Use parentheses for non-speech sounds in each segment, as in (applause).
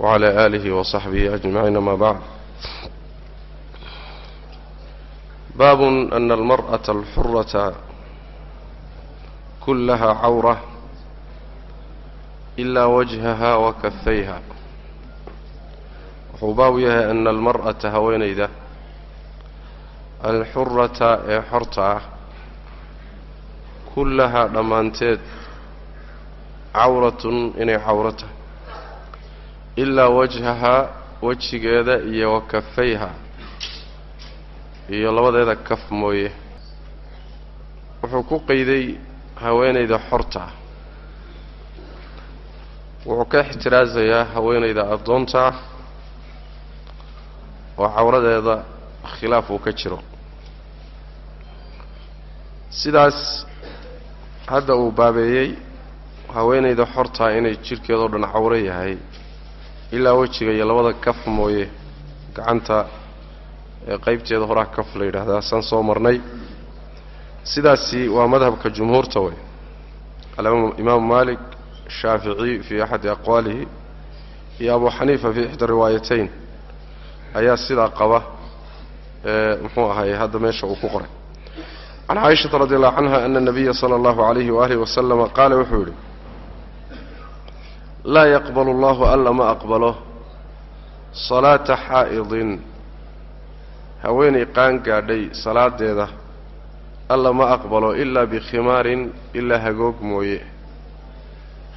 wcala aalihi wasaxbihi ajmaciin ama bacd baabun ana almar'ata alxurata kulaha cawra ilaa wajhaha wa kafayha wuxuu baabu yahay ana almar'ata haweenayda alxurata ee xorta ah kullahaa dhammaanteed cawratun inay cawro tahay ilaa wajhahaa wejigeeda iyo wa kafayha iyo labadeeda kaf mooye. Wuxuu ku qeyday haweenayda xorta. Wuxuu ka ixtiraasayaa haweenayda addoonta. Oo cawradeeda khilaaf uu ka jiro. Sidaas hadda uu baabeeyey haweenayda xortaa inay jidhkeedao dhan cawro yahay ilaa wejiga iyo labada kaf mooye gacanta ee qaybteeda horaa kaf la yidhaahdaa saan soo marnay. Sidaasi waa madhabka jumhuurta wey imaamu maalik shaafici fii axadi aqwaalihi iyo abu xaniifa fii ixda riwaayatayn ayaa sidaa qaba ee muxuu ahaye hadda meesha uu ku qoray. Can caaishata radi allahu canha ana nabiya sala allahu calayhi waaalih wasalama qaala wuxuu yidhi laa yaqbalu allahu alla ma aqbalo. Salaata xaa'idin. Haweenay qaan gaadhay salaadeeda. Alla ma aqbalo ilaa bikhimaarin ilaa hagoog mooye.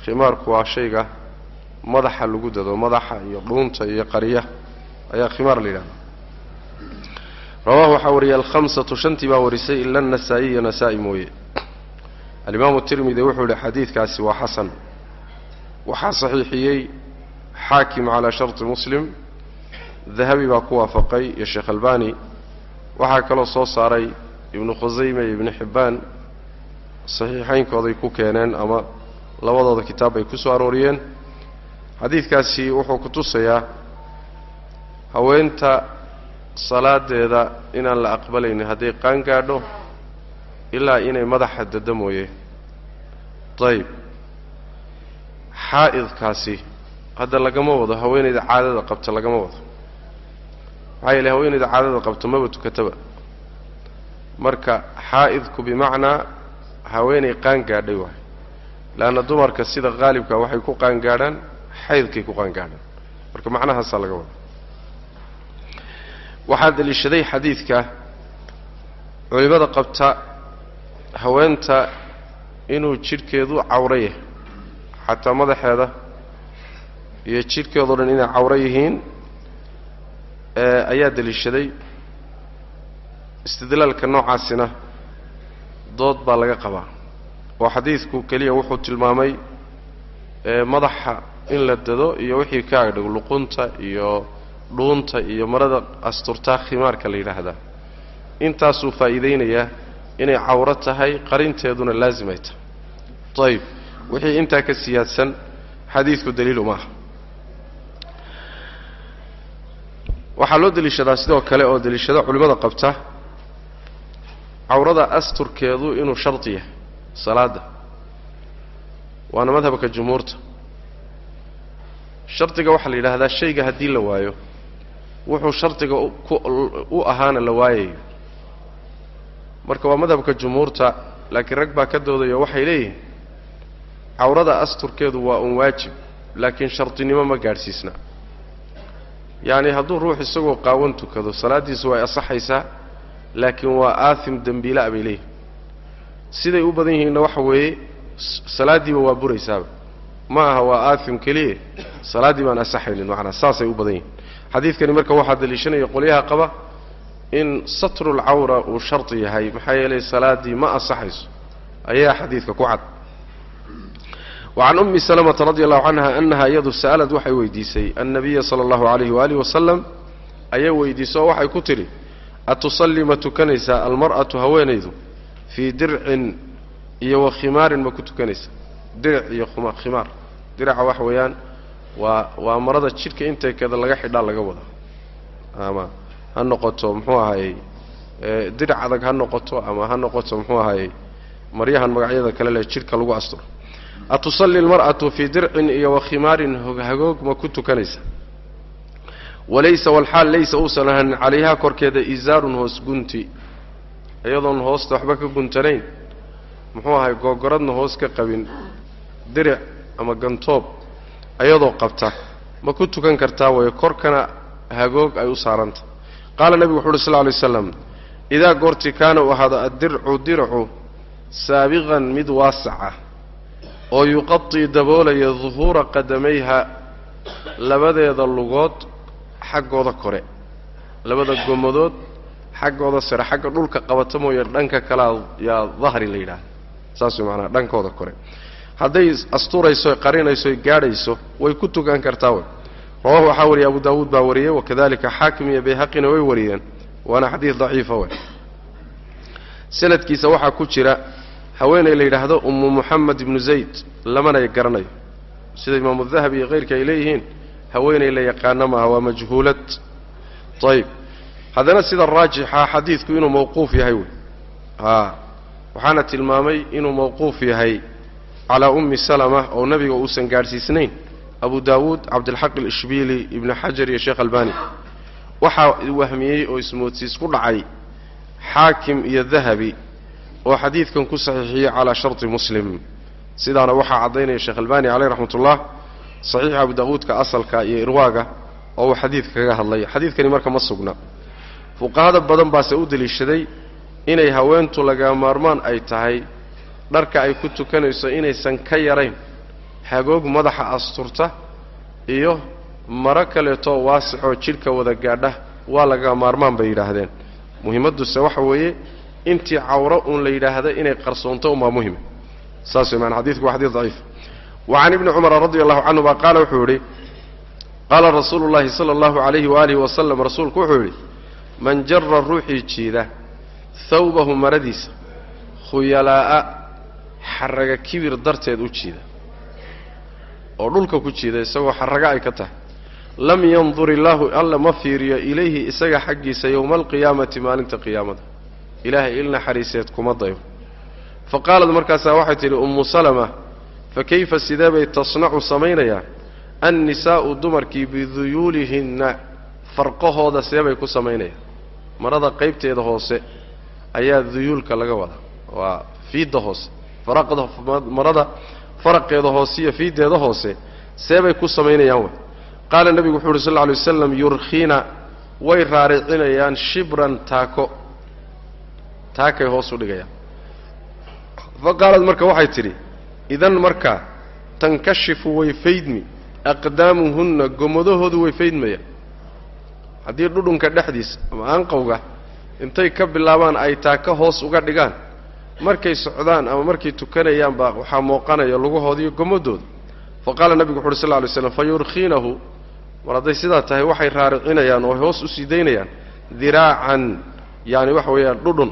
Khimaarku waa shayga madaxa lagu dado madaxa iyo dhuunta iyo qarya ayaa khimaar la yidhahda rawaahu waxaa wariyay alkhamsatu shantii baa warisay ila anasaa'iya nasaa-i mooye. Alimaamu tirmidi wuxuu yihi xadiidkaasi waa xasan waxaa saxiixiyey xaakim calaa sharti muslim dahabi baa ku waafaqay iyo sheekh albani waxaa kaloo soo saaray ibnu khusayme iyo ibnu xibbaan saxiixaynkooday ku keeneen ama labadooda kitaab bay ku soo arooriyeen. Xadiidkaasi wuxuu ku tusayaa haweenta salaadeeda inaan la aqbalaynin hadday qaan gaadho ilaa inay madaxa dada mooye dayib xaa'idkaasi hadda lagama wado haweenayda caadada qabta lagama wado. Maxaa yeele haweenayda caadada qabta maba tukataba. Marka xaa'idku bimacnaa haweenay qaan gaadhay waay. Leanna dumarka sida qaalibka waxay ku qaangaadhaan xaydkay ku qaangaadhaan marka macnahaasaa laga wada waxaa deliishaday xadiidka culimmada qabta haweenta inuu jidhkeedu cawro yahay xataa madaxeeda iyo jidhkeedao dhan inay cawro yihiin ayaa deliishaday istidlaalka noocaasina dood baa laga qabaa oo xadiidku keliya wuxuu tilmaamay madaxa in la dado iyo wixii ka agdhow luqunta iyo dhuunta iyo marada asturtaa khimaarka la yidhaahdaa intaasuu faa'iidaynayaa inay cawro tahay qarinteeduna laasim ay tahay ayib wixii intaa ka siyaadsan xadiidku daliilu maaha waxaa loo deliishadaa sidoo kale oo deliishada culimmada qabta cawrada asturkeedu inuu shardi yahay salaadda. Waana madhabka jumhuurta. Shardiga waxaa la yidhaahdaa shayga haddii la waayo wuxuu shardiga u ahaana la waayayo. Marka waa madhabka jumhuurta laakiin rag baa ka doodayo waxay leeyihiin cawrada asturkeedu waa un waajib laakiin shardinimo ma gaadhsiisna. Yacni hadduu ruux isagoo qaawan tukado salaaddiisu way asaxaysaa laakiin waa aathim dembiila-a bay leeyihiin siday u badan yihiinna waxa weeye salaaddiiba waa buraysaaba. Ma aha waa aathim keliya. Salaaddii baan asaxaynin macnaa saasay u badan yihiin. Xadiidkani marka waxaa daliishanaya qolyaha qaba in satrulcawra uu shardi yahay maxaa yeelay salaaddii ma asaxayso. Ayaa xadiidka ku cad wacan ummi salamata radi allahu canha annaha iyadu sa'alad waxay weydiisay annabiya sala allahu calayhi waalihi wasalam ayay weydiisay oo waxay ku tidhi atusallii ma tukanaysaa almar'atu haweenaydu fii dircin iyo wa khimaarin ma ku tukanaysaa diric iyo khimaar diraca waxa weeyaan waa waa marada jidhka inteekada laga xidhaa laga wada. Ama ha noqoto muxuu ahaayey dirac adag ha noqoto ama ha noqoto muxuu ahaayey maryahan magacyada kale leh jidhka lagu asturo atusallii almar'atu fii dircin iyo wa khimaarin hagoog ma ku tukanaysa walaysa walxaal laysa uusan ahanin calayhaa korkeeda isaarun hoos gunti iyadoon hoosta waxba ka guntanayn muxuu ahay googoradna hoos ka qabin diric ama gantoob ayadoo qabta ma ku tukan kartaa waye korkana hagoog ay u saaranta qaala nebigu wuxu uhi sal lla lay slam idaa goortii kaana uu ahaado addircu diracu saabiqan mid waasaca oo yuqatii daboolaya duhuura qadamayha labadeeda lugood xaggooda kore labada gomadood xaggooda sare xagga dhulka qabata mooye dhanka kalea yaa dahri la yidhaahda saas way macanaha dhankooda kore. Hadday asturayso qarinayso gaadhayso way ku tukan kartaa wey rawahu waxaa wariyay abu daawuud baa wariyey wakadalika xaakim iyo bayhaqina way wariyeen. Waana xadiid daciifa wey sanadkiisa waxaa ku jira haweeney la yidhaahdo ummu muxamed ibnu zayd lamana garanayo. Sida imaamu dahabi iyo keyrka ay leeyihiin haweeney la yaqaano maaha waa majhuulad. Ayib haddana sida raajixa xadiidku inuu mawquuf yahay wey. Waxaana tilmaamay inuu mawquuf yahay calaa ummi salama oo nebiga uusan gaadhsiisnayn abu daawuud cabdilxaq alishbiili ibnu xajar iyo sheekh albani. Waxaa wahmiyey oo ismoodsiis ku dhacay xaakim iyo dahabi oo xadiidkan ku saxiixiyey calaa sharti muslim. Sidaana waxaa caddaynaya sheekh albani caleyh raxmat ullah saxiixa abu daawuudka asalka iyo irwaaga oo uu xadiidka kaga hadlay. Xadiidkani marka ma sugna. Fuqahada badan baase u deliishaday inay haweentu laga maarmaan ay tahay dharka ay ku tukanayso inaysan ka yarayn hagoog madaxa asturta iyo maro kaleetoo waasixoo jidhka wada gaadha waa laga maarmaan bay yidhaahdeen. Muhimmadduse waxa weeye intii cawro uun la yidhaahda inay qarsoonto unbaa muhima saas wey maana xadidku waa xadiid daciif. Wa can ibni cumara radi allahu canhuma qaala wuxuu yidhi qaala rasuulu llahi sala allahu calayhi waaalihi wasalam rasuulku wuxuu yidhi man jara ruuxii jiida hawbahu maradiisa khuyalaa'a xarraga kibir darteed u jiida oo dhulka ku jiida isagoo xarraga ay ka tahay. Lam yandur illaahu alla ma fiiriyo ilayhi isaga xaggiisa yowma alqiyaamati maalinta qiyaamada ilaahay il naxariiseed kuma dayo fa qaalad markaasaa waxay tidhi ummu salama fa kayfa sidee bay tasnacu samaynayaa annisaa'u dumarkii biduyuulihinna farqahooda seebay ku samaynayaan? Marada qaybteeda hoose ayaa duyuulka laga wadaa. Waa fiidda hoose. Marada faraqeeda hoose iyo fiiddeeda hoose seebay ku samaynayaan wey qaala nebigu wuxuu uhi sal lla lay waslam yurkhina way raaricinayaan shibran taako taakay hoos u dhigayaan fa marka waxay tidhi idan markaa tankashifu way faydmi aqdaamuhunna gomadahoodu way faydmayaan haddii dhudhunka dhexdiisa ama aanqowga intay ka bilaabaan ay taaka hoos uga dhigaan markay socdaan ama markay tukanayaan baa waxaa muuqanaya lugahoodiiyo gomadooda fa qaala nebigu wuxu uhi sal lla lay slam fa yurkhiinahu mar hadday sidaa tahay waxay raaricinayaan oo hoos u sii daynayaan diraacan yaani waxa weeyaan dhudhun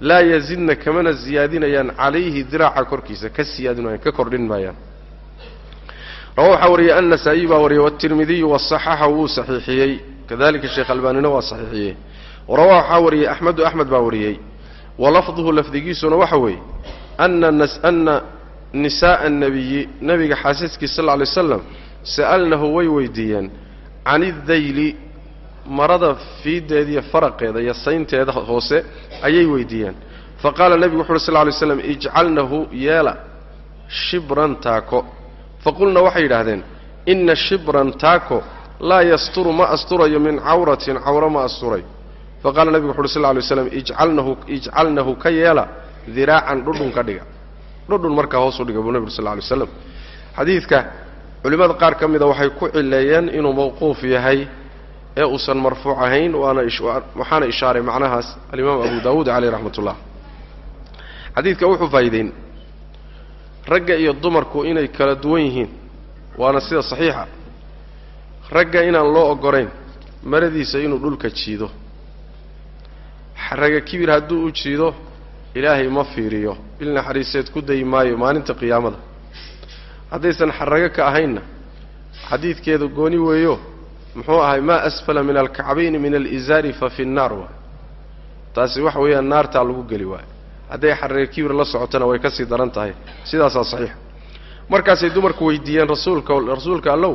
laa yazidna kamana siyaadinayaan calayhi diraaca korkiisa ka siyaadin maayaan ka kordhin maayaan rawa waxaa wariyey annasaa'iy baa wariyey watirmidiyu wasaxaxa wuu saxiixiyey kadalika sheekh albaanina waa saxiixiyey warawa waxaa wariyey axmedu axmed baa wariyey walafduhu lafdigiisuna waxa weeye ana nisaءa الnabiyi nebiga xaasaskiisa sal lla alay slam sa'alnahu way weydiiyeen can iddayli marada fiiddeediiyo faraqeeda iyo saynteeda hoose ayay weydiiyeen. Faqaala nebigu wuxu uhi sl ly slam ijcalnahu yeela shibran taako. Faqulna waxay yidhaahdeen inna shibran taako laa yasturu ma asturayo min cawratin cawro ma asturayo faqaala nebigu wuxu uhi sl ly slam ijcalnahu ijcalnahu ka yeela diraacan dhudhun ka dhiga. Dhudhun markaa hoos u dhiga buu nebigu sal ly slam xadiidka culimmada qaar ka mida waxay ku cileeyeen inuu mawquuf yahay ee uusan marfuuc ahayn waana waxaana ishaaray macnahaas alimaam abu daawuud caleyh raxmat ullah xadiidka wuxuu faa'iideyn. Ragga iyo dumarku inay kala duwan yihiin waana sida saxiixa. Ragga inaan loo oggolayn maradiisa inuu dhulka jiido. Xaraga kibir hadduu u jiido ilaahay ma fiiriyo bil naxariiseed ku dayi maayo maalinta qiyaamada. Haddaysan xarago ka ahaynna xadiidkeedu gooni weeyo muxuu ahay maa asfala min alkacbayni min alizaari fa fi nnaar waay taasi waxa weeyaan naartaa lagu geli waayo. Hadday xaraga kibir la socotona way ka sii daran tahay. Sidaasaa saxiixa markaasay dumarku weydiiyeen rasuulka rasuulka allow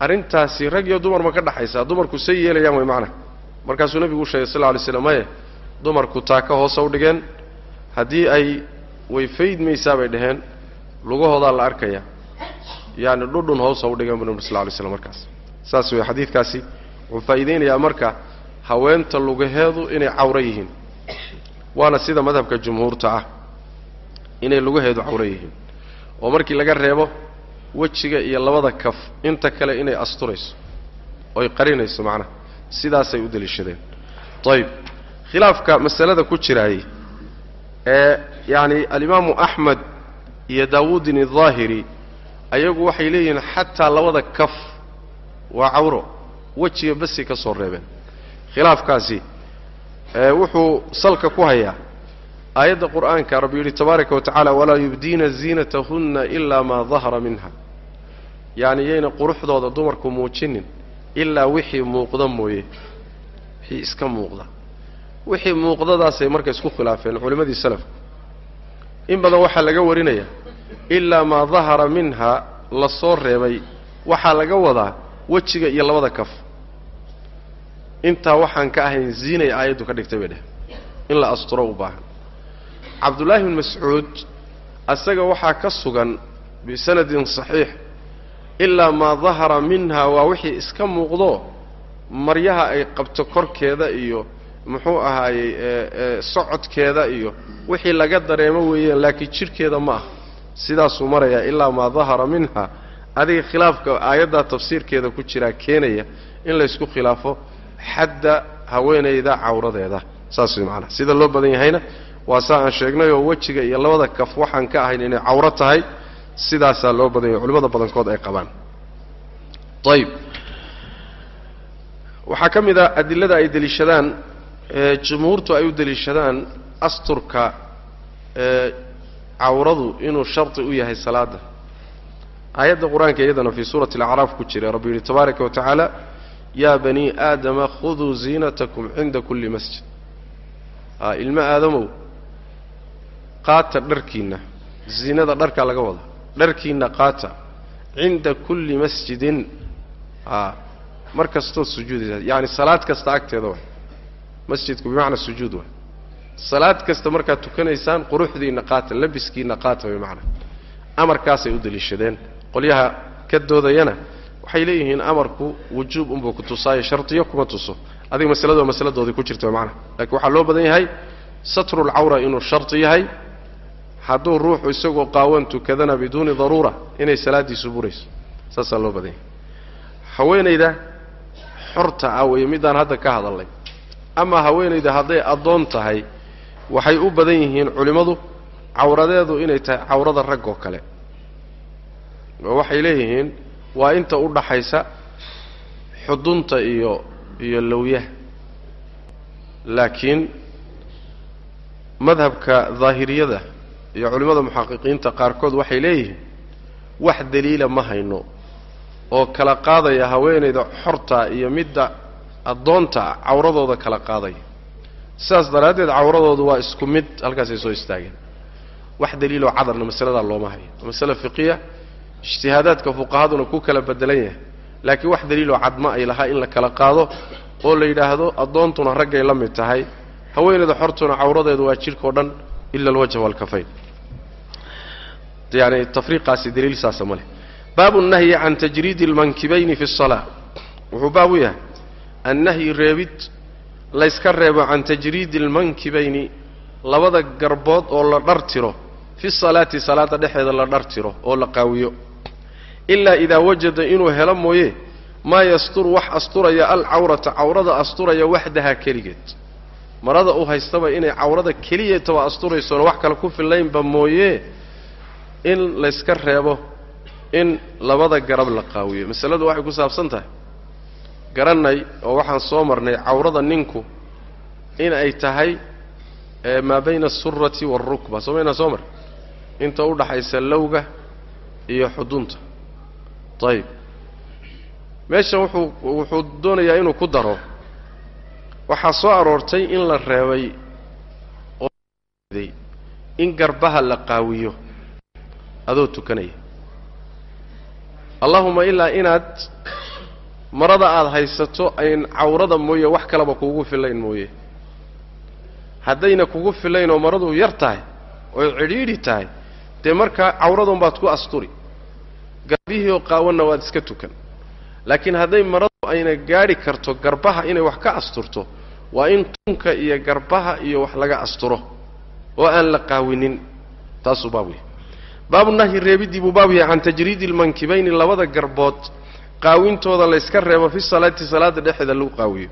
arrintaasi rag iyo dumar ma ka dhaxaysaa dumarku say yeelayaan way macna. Markaasuu nebigu u sheegay sal lla alay slam maye dumarku taaka hoose u dhigeen. Haddii ay way faydmaysaa bay dhaheen. Lugahoodaa la arkaya yaani dhudhun hoosa u dhigeen bu nebi sal lay slam markaas saas wey xadiidkaasi wuxuu faa'iidaynayaa marka haweenta lugaheedu inay cawro yihiin waana sida madhabka jumhuurta ah inay lugaheedu cawro yihiin. Oo markii laga reebo wejiga iyo labada kaf inta kale inay asturayso oy qarinayso macnaha sidaasay u deliishadeen. Ayib khilaafka masalada ku jiraayey ee yacni alimaamu axmed iyo daawuudin aldaahiri ayagu waxay leeyihiin xataa labada kaf waa cawro wejiga basi ka soo reebeen. Khilaafkaasi wuxuu salka ku hayaa. Aayadda qur'aanka rabbi yidhi tabaaraka wa tacaala walaa yubdiina ziinatahunna ilaa maa dahara minha. Yacni yayna quruxdooda dumarku muujinin ilaa wixii muuqda mooye. Wixii iska muuqda. Wixii muuqdadaasay marka isku khilaafeen culimmadii salafku. In badan waxaa laga warinaya ilaa maa dahara minha la soo reebay. Waxaa laga wadaa wejiga iyo labada kaf. Intaa waxaan ka ahayn ziinay aayaddu ka dhigtay bay dheh. In la asturo u baahan. Cabdullaahi bn mascuud asaga waxaa ka sugan bisanadin saxiix ilaa maa dahara minha waa wixii iska muuqdo maryaha ay qabto korkeeda iyo muxuu ahaayey socodkeeda iyo wixii laga dareemo weeyeen laakiin jidhkeeda ma ah sidaasuu marayaa ilaa maa dahara minha adiga khilaafka aayaddaa tafsiirkeeda ku jiraa keenaya in laysku khilaafo xadda haweenayda cawradeeda. Saas way macanaha sida loo badan yahayna waa saa aan sheegnayoo wejiga iyo labada kaf waxaan ka ahayn inay cawro tahay sidaasaa loo badan yahay culimmada badankood ay qabaan. Ayib waxaa ka mid a adilada ay deliishadaan jumhuurtu ay u deliishadaan asturka cawradu inuu shardi u yahay salaadda aayadda qur'aanka iyadana fii suurati alacraaf ku jira rabbi yidhi tabaaraka wa tacaala yaa banii aadama khuduu ziinatakum cinda kulli masjid. Ilmo aadamow qaata dharkiinna ziinada dharkaa laga wada dharkiinna qaata cinda kulli masjidin. Mar kastood sujuudaysaa yacani salaad kasta agteeda way masjidku bimacnaa sujuud way salaad kasta markaad tukanaysaan quruxdiinna qaata labiskiinna qaata way macnaa amarkaasay u deliishadeen qolyaha ka doodayana waxay leeyihiin amarku wujuub unbuu ku tusaayo shardiyo kuma tuso. Adiga masalado masaladoodii ku jirta macnaha laakiin waxaa loo badan yahay satrulcawra inuu shardi yahay hadduu ruuxu isagoo qaawan tukadana biduuni daruura inay salaaddiisu burayso. Saasaa loo badan yahay. Haweenayda xorta ah weeye middaan hadda ka hadalnay ama haweenayda hadday addoon tahay waxay u badan yihiin culimmadu cawradeedu inay tahay cawrada rag oo kale oo waxay leeyihiin waa inta u dhaxaysa xudunta iyo iyo lowyaha laakiin madhabka daahiriyada iyo culimmada muxaqiqiinta qaarkood waxay leeyihiin wax daliila ma hayno oo kala qaadaya haweenayda xorta iyo midda addoonta cawradooda kala qaadaya. Sidaas daraaddeed cawradoodu waa isku mid halkaasay soo istaageen. Wax daliiloo cadarna masaladaa looma hayo. Masale fiqiya ijtihaadaadka fuqahaduna ku kala bedelan yahay. Laakiin wax daliiloo cadma ay lahaa in la kala qaado oo la yidhaahdo addoontuna raggay la mid tahay haweenayda xortuna cawradeedu waa jidhkao dhan ila alwajha waalkafayn yani tafriiqaasi daliil saasa ma baabu nahyi can tajriidi almankibayni fi اsalaa wuxuu baab u yahay annahyi reebid layska reebo can tajriidi almankibayni labada garbood oo la dhar tiro fi salaati salaadda dhexeeda la dhar tiro oo la qaawiyo ilaa idaa wajada inuu helo mooye maa yasturu wax asturaya alcawrata cawrada asturaya waxdaha keligeed. Marada uu haystaba inay cawrada keliyeetaba asturaysona wax kale ku fillaynba mooye in layska reebo in labada garab la qaawiyo. Masaladu waxay ku saabsan tahay garannay oo waxaan soo marnay cawrada ninku in ay tahay maa bayna asurati waalrukba soo maynaa soo mar inta u dhaxaysa lowga iyo xudunta ayib meeshan wuxuu wuxuu doonayaa inuu ku daro. Waxaa soo aroortay in la reebay oo in garbaha la qaawiyo. Adoo tukanaya. Allahuma ilaa inaad marada aada haysato ayn cawrada mooye wax kalaba kuugu filayn mooye. Haddayna kugu filayn oo maradu yar tahay oy cidhiidhi tahay dee markaa cawradun baad ku asturi garbihii oo qaawanna waad iska tukan. Laakiin hadday maradu ayna gaadhi karto garbaha inay wax ka asturto waa in tunka iyo garbaha iyo wax laga asturo oo aan la qaawinin. Taasuu baab yahay. Baabu nahyi reebiddii buu baab yahay can tajriidi ilmankibayni labada garbood. Qaawintooda layska reebo fi salaati salaada dhexeeda lagu qaawiyo.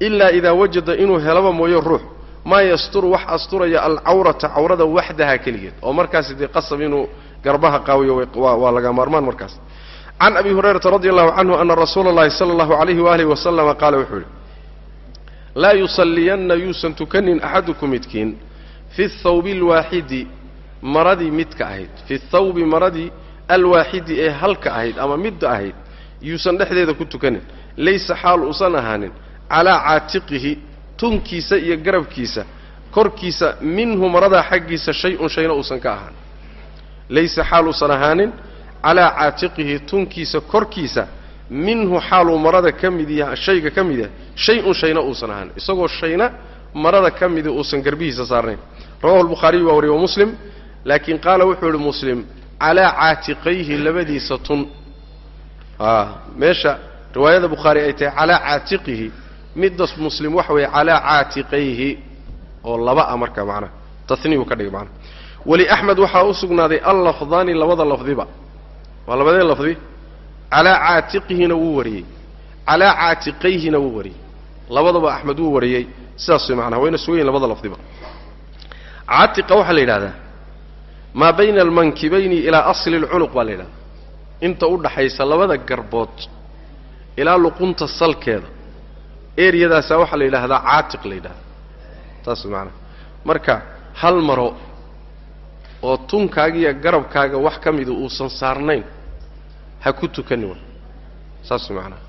Ilaa idaa wajada inuu helaba mooyo ruux maa yasturu wax asturaya alcawrata cawrada waxdaha keligeed. Oo markaasi dee qasab inuu garbaha qaawiyo waa laga maarmaan markaas. Can abi hurayrata radi allahu canhu ana rasuula اllahi sala allahu alayhi waalihi wasalama qaala wuxuu yidhi laa yusalliyanna yuusan tukanin axaduku midkiin fi thawbi alwaaxidi maradii midka ahayd fi thawbi maradii alwaaxidi ee halka ahayd ama midda ahayd yuusan dhexdeeda ku tukanin laysa xaal uusan ahaanin calaa caatiqihi tunkiisa iyo garabkiisa korkiisa minhu maradaa xaggiisa shay-un shayna uusan ka ahaanin laysa xaal uusan ahaanin calaa caatiqihi tunkiisa korkiisa minhu xaaluu marada ka mid yaha shayga ka mid yahay shay-un shayna uusan ahaanin isagoo shayna marada ka midi uusan garbihiisa saarnayn. Rawahu lbukhaariyu waa wariye wa muslim. Laakiin qaala wuxuu yihi muslim calaa caatiqayhi labadiisa tun. A meesha riwaayada bukhaari ay tahay calaa caatiqihi. Middas muslim waxa weeye calaa caatiqayhi oo laba a marka macnaha taniyuu ka dhigay macnaha weli axmed waxaa u sugnaaday allafdaani labada lafdiba. Waa labadee lafdi. Calaa caatiqihina wuu wariyey. Calaa caatiqayhina wuu wariyey. Labadaba axmed wuu wariyey. Sidaas macnaha wayna sugayin labada lafdiba. Caatiqa waxaa la yidhahdaa maa bayna almankibayni ilaa asli alcunuq baa la yidhahdaa inta u dhaxaysa labada garbood ilaa luqunta salkeeda eryadaasaa waxaa la yidhaahdaa caatiq la yidhahdaa taas macanaa marka hal maro oo tunkaaga iyo garabkaaga wax ka mida uusan saarnayn ha ku tukanin wa. Saas macnaha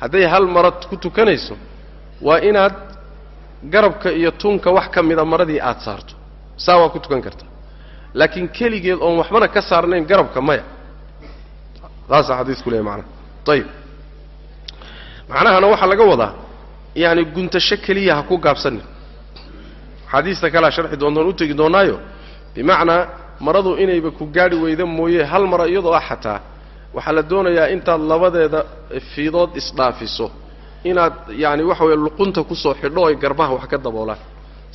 hadday hal maro ku tukanayso waa inaad garabka iyo tunka wax ka mida maradii aada saarto. Saa waa ku tukan karta. Laakiin keligeed oon waxbana ka saarnayn garabka maya. Saasaa xadiisku leeyahy macnaha ayib macnahana waxaa laga wadaa yaani guntasho keliya ha ku gaabsanin axaadiista kalea sharxi doontoon u tegi doonaayo bimacnaa maradu inayba ku gaadhi weyda mooye hal mara iyadoo ah xataa. Waxaa la doonayaa intaad labadeeda fiidood isdhaafiso. Inaad yaani waxa weeye luqunta ku soo xidho oy garbaha wax ka daboolaan.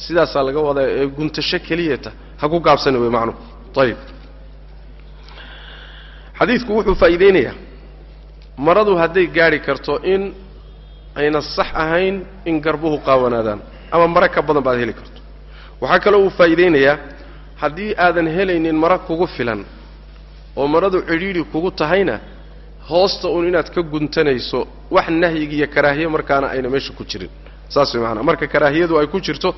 Sidaasaa laga wadaa ee guntasho keliyata ha ku gaabsani wey macnuhu ayib xadiidku wuxuu faa'iideynayaa. Maradu hadday gaadhi karto in ayna sax ahayn in garbuhu qaawanaadaan ama mare ka badan baad heli karto. Waxaa kaloo uu faa'iideynayaa haddii aadan helaynin mara kugu filan oo maradu cidhiidhi kugu tahayna hoosta uun inaad ka guntanayso wax nahyiga iyo karaahiye markaana ayna meesha ku jirin. Saas way macanaa marka karaahiyadu ay ku jirto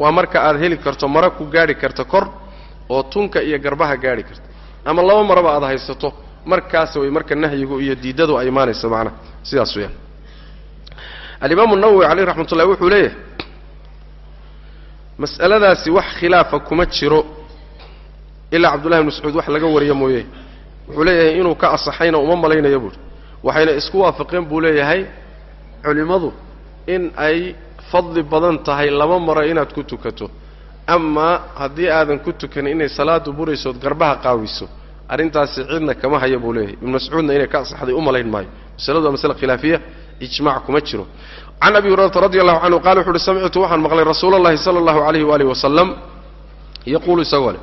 waa marka aad heli karto mara ku gaadhi karta kor oo tunka iyo garbaha gaadhi karta. Ama laba maraba aad haysato markaas way marka nahyigu iyo diidadu ay imaanaysa macnaha sidaas weyaan alimaamu nawowi caleyh raxmat ullahi wuxuu leeyahay mas'aladaasi wax khilaafa kuma jiro ilaa cabdullahi bn mascuud wax laga wariya mooye. Wuxuu leeyahay inuu ka asaxayna uma malaynaya buuhi waxayna isku waafaqeen buu leeyahay culimmadu in ay fadli badan tahay laba maro inaad ku tukato. Amaa haddii aadan ku tukanin inay salaadu buraysood garbaha qaawiso arrintaasi cidna kama haya buu leeyahay. Ibnu mascuudna inay ka asaxday u maayo. Masaladu waa masale khilaafiya ijmac kuma jiro. Can abi hurayrata radi allahu canhu qala wuxu uhi samictu waxaan maqlay rasuula allahi sala allahu alayhi waalihi wasalam yaquulu isagoo leh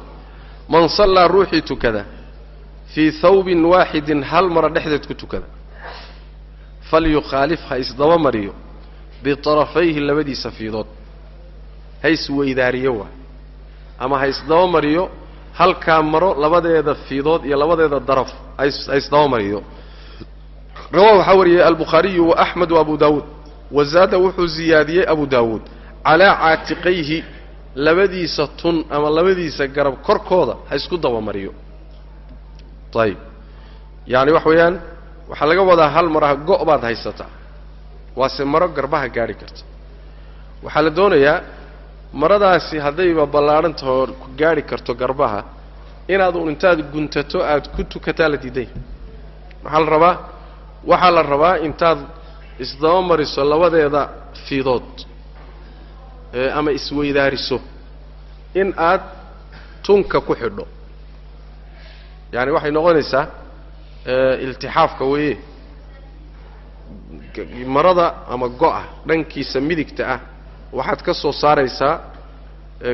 man sallaa ruuxii tukada fii hawbin waaxidin hal mara dhexdeed ku tukada. Falyukhaalif ha isdaba mariyo bitarafayhi labadiisa fiidood. Ha isweydaariyo waa. Ama ha isdaba mariyo halkaa maro labadeeda fiidood iyo labadeeda daraf aisdabamariyo rawa waxaa wariyey albukhaariyu wa axmed wa abu daawuud. Wazaada wuxuu ziyaadiyey abu daawuud. Calaa caatiqayhi labadiisa tun ama labadiisa garab korkooda ha isku dabamariyo. Ayib yaani waxa weeyaan waxaa laga wadaa hal maraha go' baad haysataa. Waase maro garbaha gaadhi karta. Waxaa la doonayaa maradaasi haddayba ballaadhan tahoo ku gaadhi karto garbaha inaad un intaad guntato aad ku tukataa la diidanya maxaa la rabaa waxaa la rabaa intaad isdaba mariso labadeeda fiidood ama isweydaariso in aad tunka ku xidho. Yaani waxay noqonaysaa iltixaafka weeye. Marada ama go-a dhankiisa midigta ah waxaad ka soo saaraysaa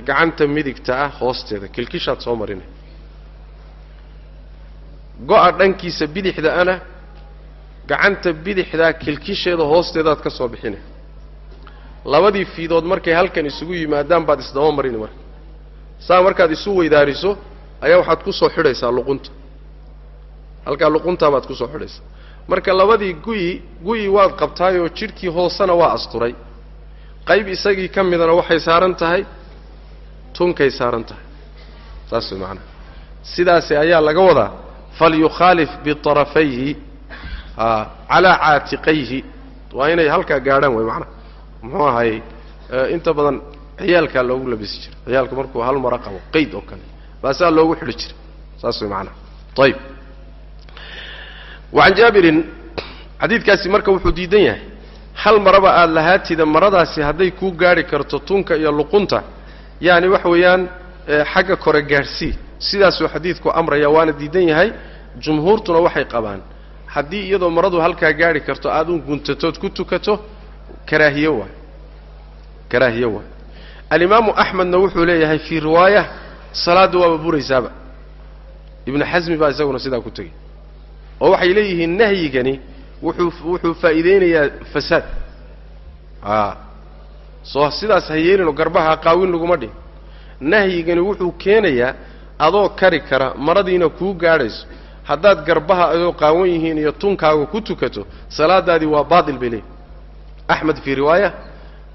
gacanta midigta ah hoosteeda. Kilkishaad soo marinay go-a dhankiisa bidixda ana gacanta bidixdaa kilkisheeda hoosteedaad ka soo bixinay labadii fiidood markay halkan isugu yimaadaan baad isdaba marini marka. Saa markaad isu weydaariso ayaa waxaad ku soo xidhaysaa luqunta. Halkaa luquntaa baad ku soo xidhaysaa. Marka labadii guyi guyi waad qabtaayoo jidhkii hoosena waa asturay. Qayb isagii ka midana waxay saaran tahay tunkay saaran tahay. Saas way macanaha sidaasi ayaa laga wadaa falyukhaalif biطarafayhi a calaa caatiqayhi. Waa inay halkaa gaadhaan way macnaha muxuu ahaayey inta badan ciyaalkaa loogu labisi jiray ciyaalka markuu hal maro qabo qayd oo kale. Baasaa loogu xidhi jiray saas way macanaha ayib wacan jaabirin xadiidkaasi marka wuxuu diidan yahay hal maraba aada lahaatida maradaasi hadday kuu gaadhi karto tunka iyo luqunta yaani waxa weeyaan xagga kore gaadhsii sidaasuu xadiidku amraya waana diidan yahay jumhuurtuna waxay qabaan haddii iyadoo maradu halkaa gaadhi karto aad un guntatood ku tukato karaahiye waay karaahiye waay alimaamu axmedna wuxuu leeyahay fii riwaaya salaadda waaba buraysaaba ibnu xasmi baa isaguna sidaa ku tegey. Oo waxay leeyihiin nahyigani wuxuu wuxuu faa'iideynayaa fasaad. A soo sidaas ha yeelinoo garbaha qaawin laguma dhihin. Nahyigani wuxuu keenayaa adoo kari kara maradiina kuu gaadhayso. Haddaad garbaha adoo qaawan yihiin iyo tunkaaga ku tukato salaadaadii waa baatil bay leeyihiin axmed fii riwaaya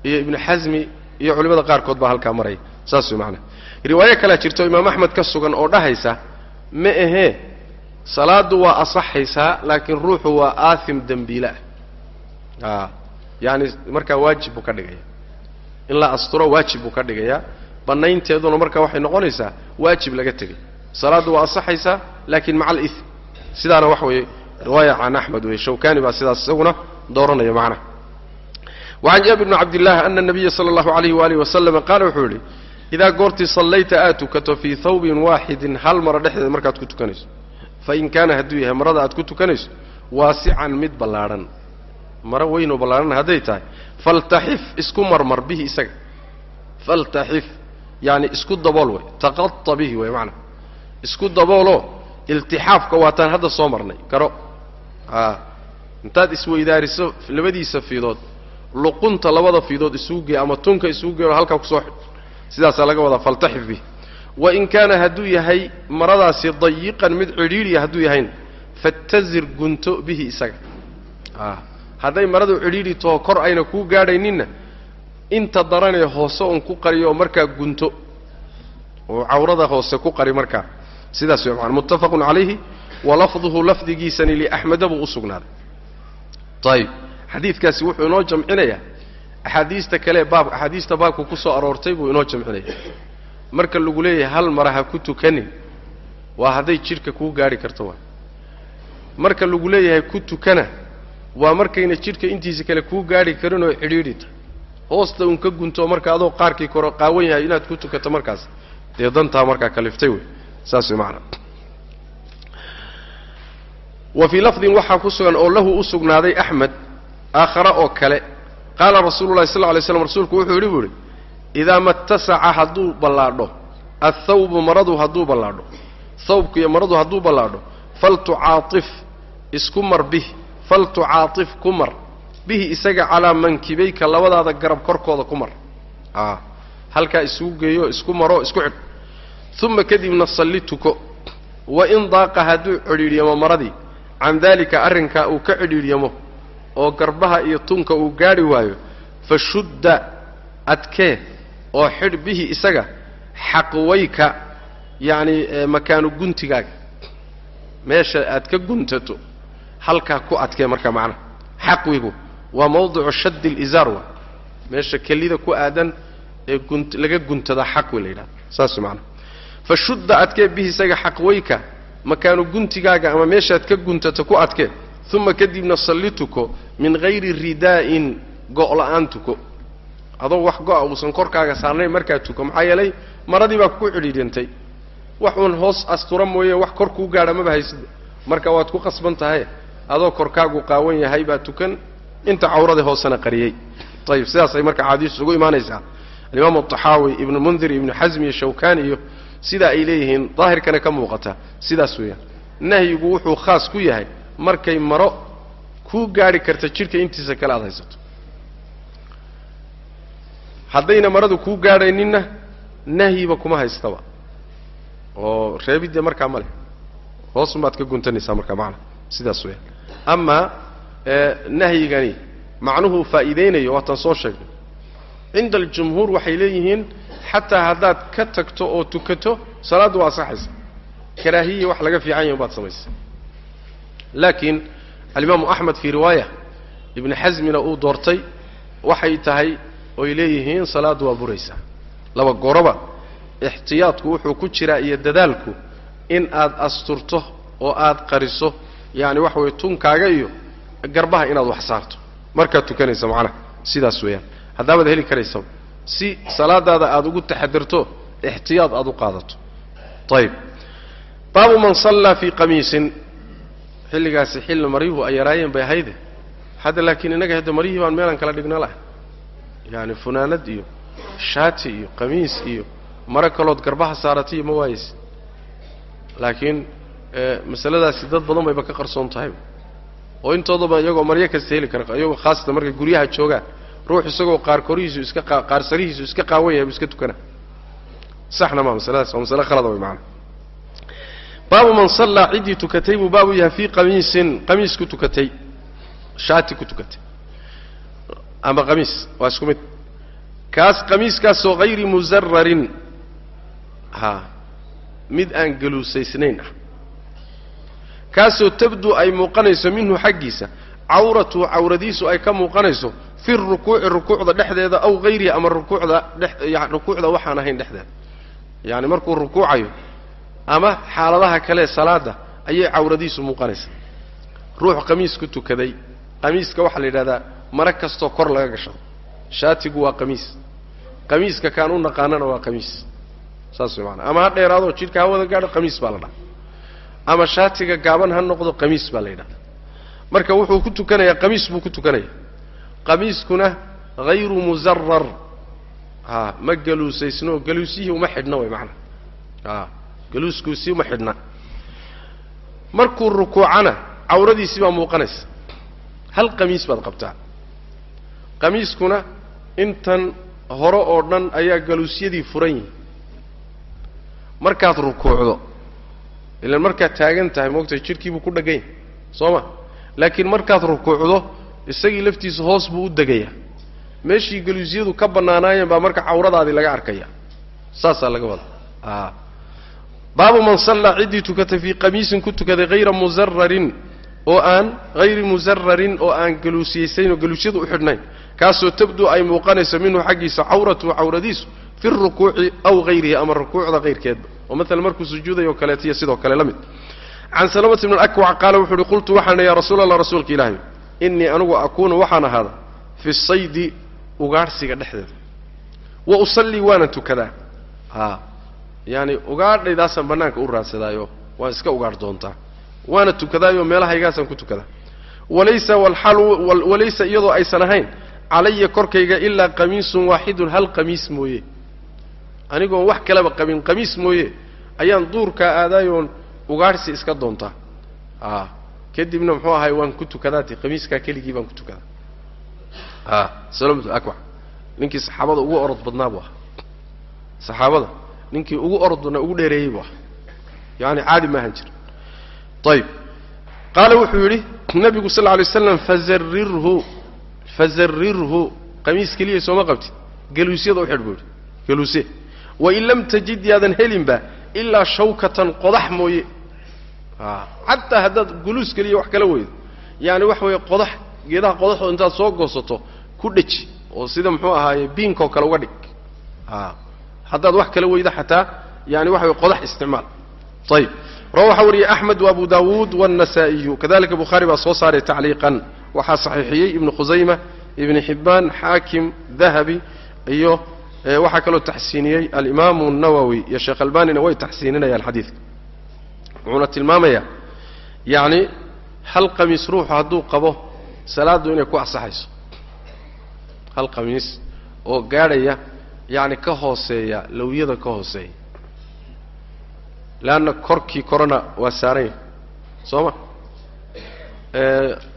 iyo ibnu xasmi iyo culimmada qaarkood baa halkaa maraya saas way macanaa riwaayo kalea jirto imaam axmed ka sugan oo dhahaysa ma ahee salaaddu waa asaxaysaa laakiin ruuxu waa aathim dembiileah a yaani markaa waajib buu ka dhigaya. In la asturo waajib buu ka dhigayaa bannaynteeduna marka waxay noqonaysaa waajib laga tegay salaaddu waa asaxaysaa laakiin maca alih sidaana waxa weeye riwaaya can axmed weye shawkani baa sidaas isaguna dooranaya macnaha wacan jaabir bni cabdillahi ana nabiya sala allahu alayh waalihi wasalama qaala wuxuu yidhi idaa goortii sallayta aad tukato fii thawbin waaxidin hal maro dhexdeeda markaad ku tukanayso fain kaana hadduu yahay marada aad ku tukanayso waasican mid ballaadhan maro weynoo ballaadhan hadday tahay faltaxif isku marmar bihi isaga faltaxif yaani isku dabool wey taqata bihi wey macanaa isku dabooloo iltixaafka waataan hadda soo marnay garo a intaad isweydaariso labadiisa fiidood luqunta labada fiidood isugu gee ama tunka isugu geeoo halkaa ku soo xidh sidaasaa laga wadaa faltaxif bihi wain kaana hadduu yahay maradaasi dayiqan mid cidhiidhiya hadduu yahayna fatazir gunto bihi isaga. A hadday maradu cidhiidhi taho kor ayna kuu gaadhayninna inta daranee hoose un ku qariyo markaa gunto oo cawrada hoose ku qari markaa sidaas way maana muttafaqun calayhi wa lafduhu lafdigiisani liaxmeda buu u sugnaaday. Ayib xadiidkaasi wuxuu inoo jamcinayaa axaadiista kale baab axaadiista baabka ku soo aroortay buu inoo jamcinaya. Marka lagu leeyahay hal mara ha ku tukanin waa hadday jidhka kuu gaadhi karto waa. Marka lagu leeyahay ku tukana waa markayna jidhka intiisa kale kuu gaadhi karin oo cidhiidhi tahay hoosta un ka gunto marka adoo qaarkii koro qaawan yahay inaad ku tukato markaas. Dee dantaa markaa kaliftay wey. Saas way macanaa wa fii lafdin waxaa ku sugan oo lahu u sugnaaday axmed aakhare oo kale. Qaala rasuulu llahi sal lla lay slam rasuulku wuxuu yidhi buu idaa matasaca hadduu ballaadho athawbu maradu hadduu ballaadho thawbku iyo maradu hadduu ballaadho faltucaatif isku mar bih faltucaatif ku mar bihi isaga calaa mankibayka labadaada garab korkooda ku mar. A halkaa isugu geeyo isku maro isku xidh uma kadibna salli tuko wain daaqa hadduu cidhiidhyamo maradii can daalika arrinkaa uu ka cidhiidhyamo oo garbaha iyo tunka uu gaadhi waayo fa shudda adkee oo xidh bihi isaga xaqwayka yacni makaanu guntigaaga. Meesha aad ka guntato halkaa ku adkee marka macnaha xaqwigu waa mawdicu shaddi alizaar wa. Meesha kelida ku aadan ee gun laga guntada xaqwi la yidhahdo. Saas macnaha fa shudda adkee bihi isaga xaqwayka makaanu guntigaaga ama meeshaad ka guntato ku adkee uma kadibna salli tuko min hayri ridaa'in go' la'aan tuko adoo wax go'a uusan korkaaga saarnayn markaa tuko maxaa yeelay maradii baa ku cidhiidhantay wax uun hoos astura mooye wax kor kuu gaadha maba haysid. Marka waad ku qasban tahay adoo korkaagu qaawan yahay baa tukan inta cawradii hoosena qariyey. Ayib sidaasay marka axaadiistu ugu imaanaysaa. Alimaamu taxaawi ibnu mundir ibnu xasmi iyo shawkani iyo sidaa ay leeyihiin daahirkana ka muuqata. Sidaas weeyaan. Nahyigu wuxuu khaas ku yahay markay maro kuu gaadhi karta jidhka intiisa kale aad haysato. Haddayna maradu kuu gaadhayninna nahyiba kuma haystaba. Oo reebidde markaa ma leh. Hoosun baad ka guntanaysaa markaa macana sidaas weeyaan amaa nahyigani macnuhuu faa'iidaynayo waataan soo sheegnay. Cinda aljumhuur waxay leeyihiin xataa haddaad ka tagto oo tukato salaaddu waa asaxaysa karaahiya wax laga fiican yahin baad samaysa laakiin alimaamu axmed fii riwaaya ibni xasmina uu doortay waxay tahay oy leeyihiin salaaddu waa buraysaa laba goroba ixtiyaadku wuxuu ku jiraa iyo dadaalku in aad asturto oo aad qariso yacani waxa weye tunkaaga iyo garbaha inaad wax saarto. Markaad tukanaysa macnaha sidaas weeyaan. Haddaabaad heli karaysaba si salaadaada aada ugu taxadirto ixtiyaad aada u qaadato. Ayib baabu man sallaa fii qamiisin xilligaasi xilli maryuhu ay yaraayeen bay ahayde. Hadda laakiin innaga hadda maryihii baan meelaan kala dhigna lahay yaani funaanad iyo shaati iyo qamiis iyo maro kalood garbaha saaratay iyo ma waayeyse laakiin masaladaasi dad badan bayba ka qarsoon tahayba oo intoodaba iyagoo maryo kasta heli kara iyagoo khaasatan markay guryaha joogaan ruux isagoo qaar korihiisu iska qa qaar sarihiisu iska qaawan yahay bu iska tukana. Saxna maa masaladaas waa masale khalada way macanaa baabu man sallaa ciddii tukatay buu baabu yahay fii qamiisin qamiis ku tukatay shaati ku tukatay. Ama qamiis waa isku mid. Kaas qamiiskaasoo hayri musararin ha mid aan galuusaysnayn ah. Kaasoo tabdu ay muuqanayso minhu xaggiisa cawratuhu cawradiisu ay ka muuqanayso fi rukuuci rukuucda dhexdeeda aw hayrihi ama rukuucda dhex yani rukuucda waxaan ahayn dhexdeeda. Yacani markuu rukuucayo ama xaaladaha kale salaada ayay cawradiisu muuqanaysaa ruux qamiis ku tukaday. Qamiiska waxaa la yidhahdaa mare kastoo kor laga gashado shaatigu waa qamiis. Qamiiska kaan u naqaanana waa qamiis. Saas way maanaa ama ha dheeraadoo jidhka ha wada gaadho qamiis baa la dhaha. Ama shaatiga gaaban ha noqdo qamiis baa la yidhahdaa. Marka wuxuu ku tukanayaa qamiis buu ku tukanaya. Qamiiskuna hayru musarar a ma galuusaysno galuusihii uma xidhna way macanaa galuuskuusii uma xidhna. Markuu rukuucana cawradiisii baa muuqanaysa. Hal qamiis baad qabtaa? Qamiiskuna intan hore oo dhan ayaa galuusyadii furan yihiin markaad rukuucdo ilaan markaad taagan tahay moogtahay jidhkiibuu ku dhagayn soo ma? Laakiin markaad rukuucdo isagii laftiisa hoos buu u degayaa meeshii galuusyadu ka bannaanaayeen baa marka cawradaadii laga arkaya saasaa laga wada. A baabu man sallaa ciddii tukatay fii qamiisin ku tukaday hayra musararin oo aan hayri musararin oo aan galuusiyaysayn oo galuusyadu u xidhnayn kaasoo tabdu ay muuqanayso minhu xaggiisa cawratuhu cawradiisu fi rukuuci aw hayrihi ama rukuucda hayrkeedba oo maalan markuu sujuudayo kaleetiyo sidoo kale la mid can salamata bn alakwac qaala wuxu uhi qultu waxaan ya rasuula allah rasuulka ilaahay innii anugu akuunu waxaan ahaada fi saydi ugaadhsiga dhexdeeda wa usallii waana tukadaa yaani ugaadhaydaasaan bannaanka u raadsadaayo waan iska ugaadh doontaa. Waana tukadaayoo meelahaygaasaan ku tukadaa walaysa walxal walaysa iyadoo aysan ahayn calaya korkayga ilaa qamiisun waaxidun hal qamiis mooye. Anigoon wax kaleba qabin qamiis mooye ayaan duurkaa aadaayoon ugaadhsi iska doontaa. A kadibna muxuu ahay waan ku tukadaati qamiiskaa keligii baan ku tukadaa. A salamatu akwac ninkii saxaabada ugu orod badnaa buu ahaa. Saxaabada ninkii ugu orduna ugu dheereeyey buu ah yaani caadi maahan jir ayib qaala wuxuu yidhi nabigu sal lla alay waslam fazarirhu fazarirhu qamiis keliya sooma qabtid. Galuusyada u xidh buu yidhi. Galuusye. Wain lam tajid yaadan helinba ilaa shawkatan qodax mooye. Xataa haddaad guluus keliya wax kala weydo. Yaani waxa weeye qodax geedaha qodaxoo intaad soo goosato ku dheji oo sida muxuu ahaaye biinkoo kale uga dhig haddaad wax kala weydo xataa yani waxa way qodax isticmaal. Ayib rawa waxaa wariyey axmed wa abu dawuud kadalika bukhaari baa soo saaray tacliiqan. Waxaa saxiixiyey ibnu khusayma ibn xibbaan xaakim dahabi iyo waxaa kaloo taxsiiniyey alimaamu nawowi iyo sheekh albanina way taxsiininayaan xadiidka. Wuxuuna tilmaamayaa yani hal qamiis ruuxu hadduu qabo salaaddu inay ku ansaxayso. Hal qamiis oo gaadhaya yacni ka hooseeya lawyada ka hooseeya. Leanna korkii korona waa saaranya soo ma?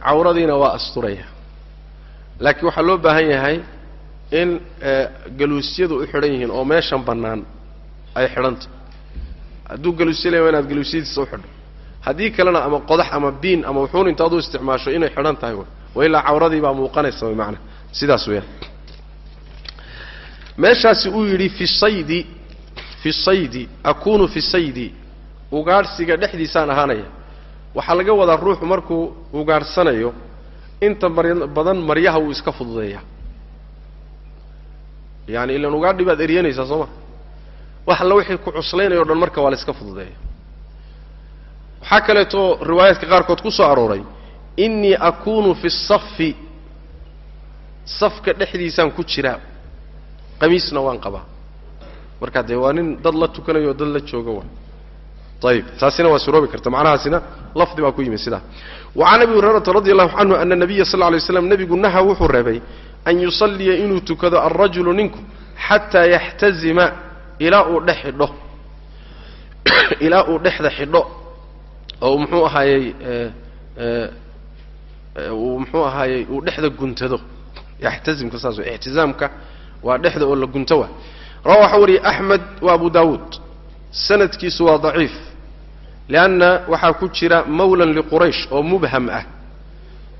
Cawradiina waa asturaya. Laakiin waxaa loo baahan yahay in galuusyadu u xidhan yihiin oo meeshan bannaan ay xidhanta hadduu galuusya leeya waa inaad galuusyadiisa u xidho. Haddii kalena ama qodax ama biin ama wuxuun intaad u isticmaasho inay xidhan tahay way wa ilaa cawradii baa muuqanaysa way macanaa sidaas weeyaan meeshaasi uu yidhi fi saydi fi saydi akunu fi saydi. Ugaadhsiga dhexdiisaan ahaanaya. Waxaa laga wadaa ruuxu markuu ugaadhsanayo inta mar badan maryaha wuu iska fududeeyaa. Yaani ilaan ugaadhi baad eryanaysaa soo ma? Wax alla wixii ku cuslaynaya o dhan marka waa la iska fududeeya waxaa kaleetoo riwaayaadka qaarkood ku soo arooray innii akunu fi safi safka dhexdiisaan ku jiraa qamiisna waan qabaa. Markaa dee waa nin dad la tukanayo dad la jooga waa. Ayib taasina waa suroobi karta. Macnahaasina lafdi baa ku yimid sidaa. Wa can abi hurayrata radi allahu canhu ana nabiya sal lay slam nebigu naha wuxuu reebay an yusalliya inuu tukado alrajulu ninku xataa yaxtazima ilaa uu dhex xidho (coughs) ilaa uu dhexda xidho oo muxuu ahaayey uu muxuu ahaayey uu dhexda guntado. Yaxtazimka saas wey ixtizaamka waa dhexda oo la gunto wa rawa waxaa wariyey axmed wa abu dawuud sanadkiisu waa daciif. Lianna waxaa ku jira mawlan liquraysh oo mubham ah.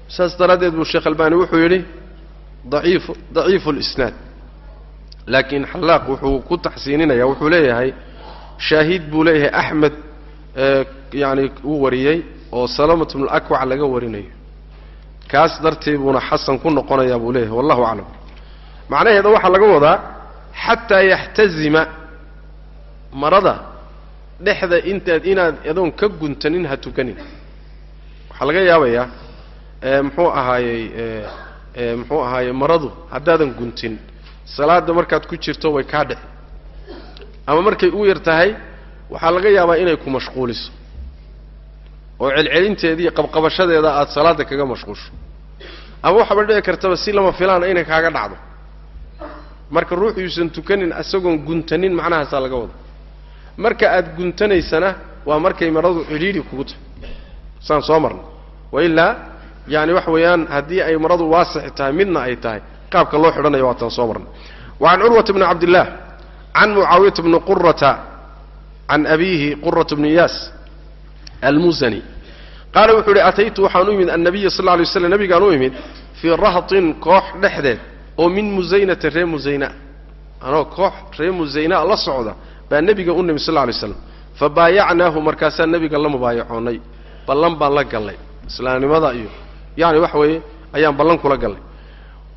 Saas daraaddeed buu sheekh albani wuxuu yidhi daciif daciifu lisnaad laakiin xallaaq wuxuu ku taxsiininaya wuxuu leeyahay shaahid buu leeyahay axmed yani uu wariyey oo salamat bnu lakwac laga warinayo. Kaas darteed buuna xasan ku noqonayaa buu leeyahay wallahu aclam macnaheeda waxaa laga wadaa xataa yaxtazima marada dhexda intaad inaad adoon ka guntanin ha tukanin. Waxaa laga yaabayaa muxuu ahaayey muxuu ahaayey maradu haddaadan guntin salaadda markaad ku jirto way kaa dhici. Ama markay u yar tahay waxaa laga yaabaa inay ku mashquuliso. Oo celcelinteeda qabqabashadeeda aada salaadda kaga mashquusho. Ama waxaaba dhici kartaba si lama filaana inay kaaga dhacdo marka ruux yuusan tukanin isagoon guntanin macnahaasaa laga wada marka aad guntanaysana waa markay maradu cidhiidhi kugu tahay. Saan soo marna. Wa ilaa yaani waxa weeyaan haddii ay maradu waasixi tahay midna ay tahay qaabka loo xidhanayo waataan soo marna. Wa can curwata bni cabdillaah can mucaawiyata bni qurata can abiihi qurata bni iyaas almusani qaala wuxuu uhi ataytu waxaan u imid annabiya sal lla lay waslam nabigaan u imid fii rahtin koox dhexdeed oo min musaynata ree musayna anoo koox ree musayna la socda baa nebiga u nimi sal lay slam fa baayacnaahu markaasaa nebiga la mubaayacoonnay ballan baan la gallay islaamnimada iyo yani waxa weeye ayaan ballan kula gallay.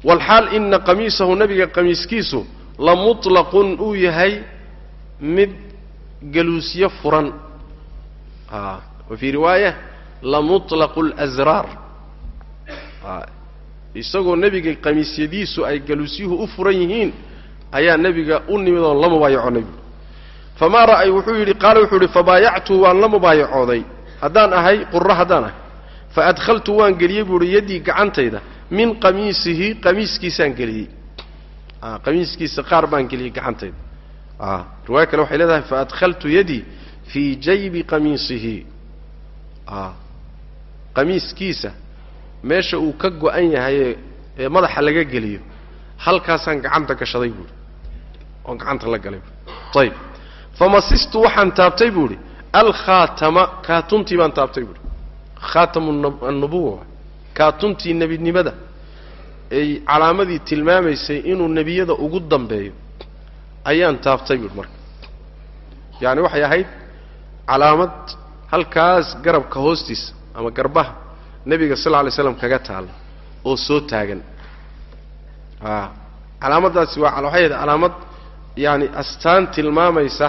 Walxaal ina qamiisahu nebiga qamiiskiisu la mutlaqun uu yahay mid galuusyo furan. Wa fii riwaaya la mutlaqu اlasraar isagoo nebiga qamiisyadiisu ay galuusyuhu u furan yihiin ayaa nebiga u nimid oon la mubaayaconnay buui famaa ra'ay wuxuu yidhi qaala wuxuu yidhi fabaayactu waan la mubaayacooday. Haddaan ahay qurro haddaan ahay. Faadkhaltu waan geliyey buuhi yaddii gacantayda min qamiisihi qamiiskiisaan geliyey. Qamiiskiisa qaar baan geliyey gacantayda. Riwaaya kale waxay leedahay faadkhaltu yadii fii jaybi qamiisihi. Qamiiskiisa meesha uu ka go-an yahay ee madaxa laga geliyo halkaasaan gacanta gashaday buuhi oon gacanta la galay buui ayib famasistu waxaan taabtay buu idhi alkhaatama kaatuntii baan taabtay buuhi khaatamu annubuwa kaatuntii nebinimada ay calaamadii tilmaamaysay inuu nebiyada ugu dambeeyo ayaan taabtay buuhi marka. Yacani waxay ahayd calaamad halkaas garabka hoostiisa ama garbaha nebiga sal lla alay slam kaga taalla oo soo taagan. A calaamaddaasi waa waxay ahayd calaamad yaani astaan tilmaamaysa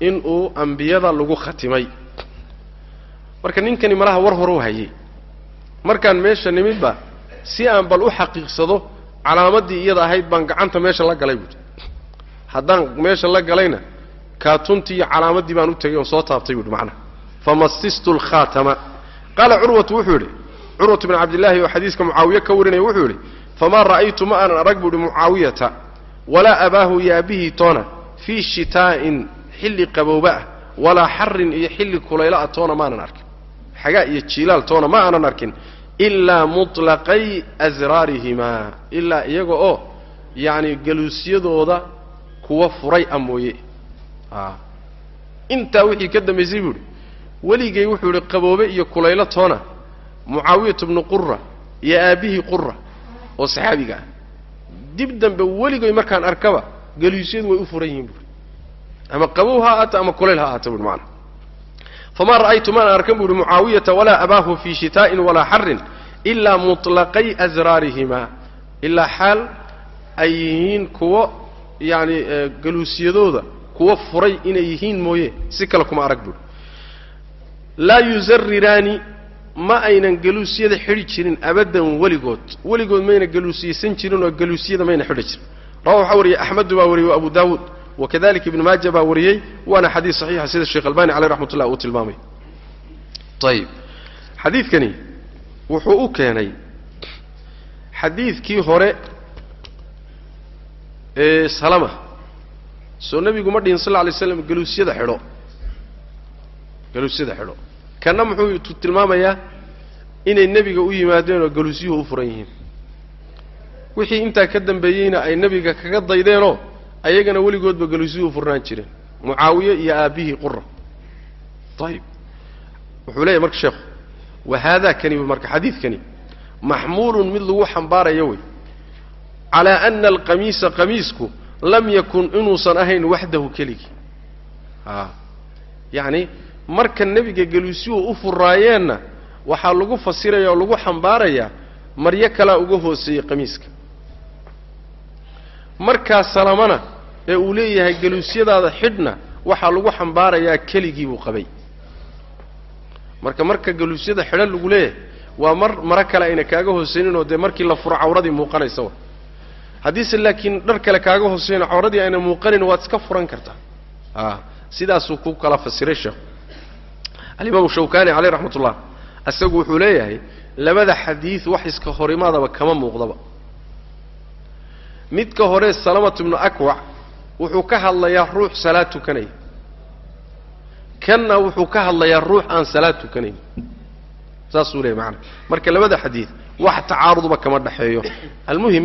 in uu ambiyada lagu khatimay. Marka ninkani malaha war hore u hayay. Markaan meesha nimidba si aan bal u xaqiiqsado calaamaddii iyada ahayd baan gacanta meesha la galay buuhi. Haddaan meesha la galayna kaatuntii iyo calaamaddii baan u tegay oon soo taabtay buuhi macnaha famasistu alkhaatama qaala curwatu wuxuu yidhi curwatu bn cabdillaahi oo xadiiska mucaawiye ka warinaya wuxuu yidhi famaa ra'aytu ma aanan arag buuhi mucaawiyata walaa abaahu iyo aabihii toona fii shitaa'in xilli qabooba ah walaa xarin iyo xilli kulayla ah toona maanan arkin. Xagaa iyo jiilaal toona ma aanan arkin ilaa mutlaqay asraarihimaa ilaa iyaga oo yacni galuusyadooda kuwa furay a mooye. Intaa wixii ka dambaysay buu idhi weligay wuxuu idhi qaboobe iyo kulaylo toona mucaawiyatu bnu qura iyo aabbihii qura oo saxaabiga ah. Dib dambe weligoy markaan arkaba galuusyadu way u furan yihiin buui ama qabow ha ahaata ama kulayl ha ahaata buui maana famaa ra'aytu maan arkan bu uhi mucaawiyata walaa abaahu fii shitaa'in walaa xarin ilaa mutlaqay asraarihimaa ilaa xaal ay yihiin kuwo yacani galuusyadooda kuwo furay inay yihiin mooye si kale kuma arag buuhi laa yuzariraani ma aynan galuusyada xidhi jirin abaddan weligood. Weligood mayna galuusiyaysan jirin oo galuusyada mayna xidhi jirin. Rawa waxaa wariyey axmedu baa wariyey wa abu daawuud wakadalika ibnu maaja baa wariyey waana xadiis saxiixa sida sheekh albani caleyh raxmat ullah uu tilmaamay. Ayib xadiidkani wuxuu u keenay xadiidkii hore ee salama. Soo nebigu ma dhihin sal lla alay slam galuusyada xidho galuusyada xidho. Kanna muxuu tilmaamayaa inay nebiga u yimaadeen oo galuusyuhu u furan yihiin. Wixii intaa ka dambeeyeyna ay nebiga kaga daydeenoo ayagana weligoodba galuusyuhu u furnaan jireen mucaawiye iyo aabbihii qura ayib wuxuu leeyahy marka sheekhu wa haadaa kaniba marka xadiidkani maxmuulun mid lagu xambaarayo wey. Calaa ana alqamiisa qamiisku lam yakun inuusan ahayn waxdahu keligii yacni marka nebiga galuusyuhu u furaayeenna waxaa lagu fasiraya oo lagu xambaarayaa maryo kalaa uga hooseeyey qamiiska. Markaa salamana ee uu leeyahay galuusyadaada xidhna waxaa lagu xambaarayaa keligii buu qabay. Marka marka galuusyada xidho lagu leeyahay waa mar maro kale ayna kaaga hooseyninoo dee markii la furo cawradii muuqanaysa wa haddiise laakiin dhar kale kaaga hooseyno cawradii ayna muuqanin waad iska furan kartaa. A sidaasuu ku kala fasiray sheekhu alimaamu shawkani caleyh raxmat ullah isagu wuxuu leeyahay labada xadiid wax iska horimaadaba kama muuqdaba. Midka hore salamatu ibnu akwac wuxuu ka hadlayaa ruux salaad tukanaya kanna wuxuu ka hadlayaa ruux aan salaad tukanayn. Saasuu leeyahy macanaa marka labada xadiid wax tacaarudba kama dhexeeyo almuhim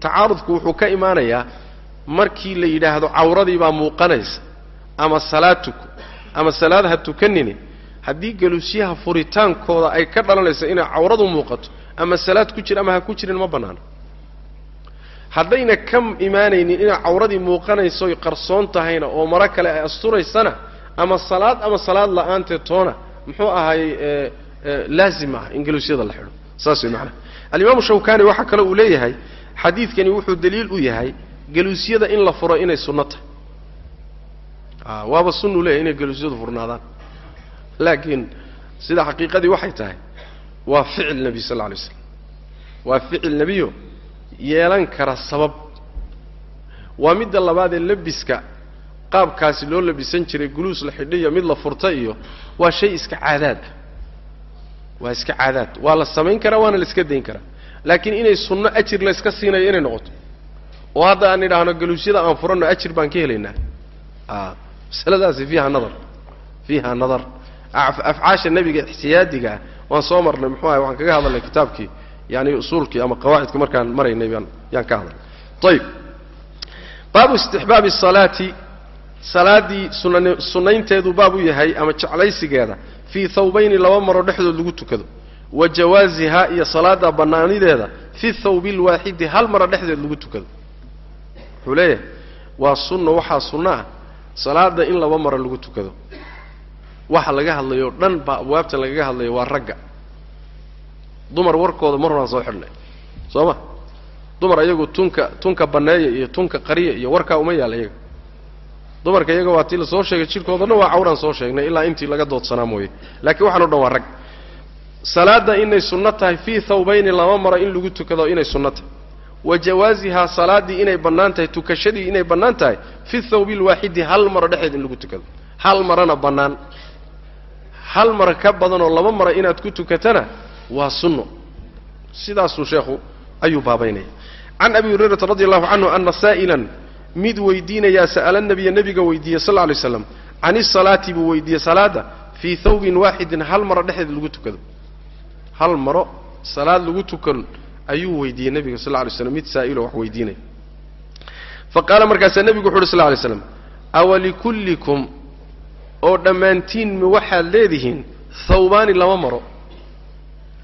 tacaarudku wuxuu ka imaanayaa markii la yidhaahdo cawradii baa muuqanaysa ama salaad tuko ama salaad ha tukanini haddii galuusyaha furitaankooda ay ka dhalanaysa inay cawradu muuqato ama salaad ku jira ama ha ku jirin ma bannaano. Haddayna ka imaanaynin inay cawradii muuqanaysoy qarsoon tahayna oo maro kale ay asturaysana ama salaad ama salaad la'aanteed toona muxuu ahaayey laazim ah in galuusyada la xidho. Saas way macanaha alimaamu shawkani waxaa kale uu leeyahay xadiidkani wuxuu daliil u yahay galuusyada in la furo inay sunno tahay waaba sunnu leeyahay inay galuusyadu furnaadaan laakiin sida xaqiiqadii waxay tahay waa ficil nebi sal lla alay slam waa ficil nebiyo yeelan kara sabab. Waa midda labaadee lebiska qaabkaasi loo labisan jiray guluus la xidhiyo mid la furta iyo waa shay iska caadaad. Waa iska caadaad. Waa la samayn karaa waana la iska dayn karaa laakiin inay sunno ajir la yska siinayo inay noqoto. Oo hadda aan idhaahno galuusyada aan furanno ajir baan ka helaynaa. A masaladaasi fiiha nadar. Fiiha nadar afcaasha nebiga ixtiyaadiga ah waan soo marnay muxuu ahay waxaan kaga hadalnay kitaabkii yani usuulkii ama qawaacidka markaan maraynay baan yaan ka hadalnay. Ayib baabu istixbaabi asalaati salaaddii sunnaynteedu baab u yahay ama jeclaysigeeda fii thawbayni laba maro dhexdood lagu tukado. Wa jawaasihaa iyo salaadda bannaanideeda fi thawbi alwaaxidi hal maro dhexdeed lagu tukado. Wuxuu leeyahay waa sunna waxaa sunno ah salaadda in laba maro lagu tukado waxa laga hadlayo dhan baa abwaabtan lagaga hadlayo waa ragga. Dumar warkooda mar horaan soo xidhnay soo ma dumar iyagu tunka tunka banneeya iyo tunka qariya iyo warkaa uma yaalla iyaga. Dumarka iyaga waa tii la soo sheegay jirkoodana waa cawraan soo sheegnay ilaa intii laga doodsanaa mooye. Laakiin waxaan o dhan waa rag. Salaadda inay sunno tahay fii thawbayni lama maro in lagu tukado inay sunno tahay. Wa jawaasihaa salaaddii inay bannaan tahay tukashadii inay bannaan tahay fi thawbi alwaaxidi hal maro dhexeed in lagu tukado. Hal marana bannaan hal maro ka badanoo laba maro inaad ku tukatana waa sunno. Sidaasuu sheekhu ayuu baabaynaya. Can abi hurayrata radi allahu canhu ana saa'ilan mid weydiinayaa sa'ala nabiya nebiga weydiiyey sal lla lay slam can isalaati buu weydiiyey salaadda fii thawbin waaxidin hal maro dhexdeed lagu tukado. Hal maro salaad lagu tukan ayuu weydiiyey nebiga sal lla slam mid saa'iloo wax weydiinaya. Fa qaala markaasaa nebigu wuxu uhi sl lay slam awalikullikum oo dhammaantiin ma waxaad leedihiin thawbaani lama maro.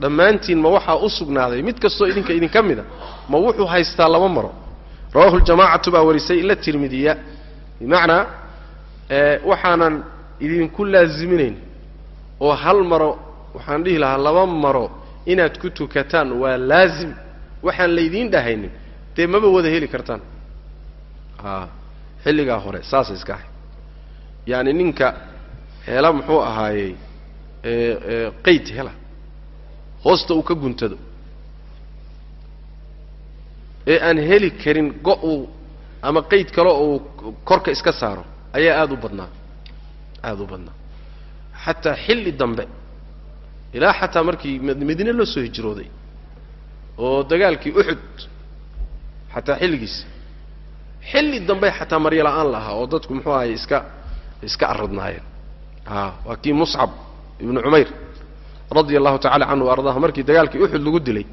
Dhammaantiin ma waxaa u sugnaaday mid kastoo idinka idinka mida ma wuxuu haystaa lama maro. Rawahu ljamacatu baa warisay ila tirmidiya. Bimacnaa waxaanan idinku laaziminayn oo hal maro waxaan dhihi lahaa laba maro inaad ku tukataan waa laazim. Waxaan laydiin dhahaynin dee maba wada heli kartaan. Xilligaa hore saasay iska ahay. Ninka hela muxuu ahaayey qayd hela. Hoosta uu ka guntado. Ee aan heli karin go-uu ama qayd kale uu korka iska saaro ayaa aada u badnaa. Aada u badnaa. Xataa xilli dambe ilaa xataa markii madiine loo soo hijrooday oo dagaalkii uxud xataa xilligiisa xilli dambe xataa maryo la'aan la ahaa oo dadku muxuu ahay iska iska aradnaayeen a waa kii muscab ibnu cumayr radia allahu tacala canhu wa ardaahu markii dagaalkii uxud lagu dilay.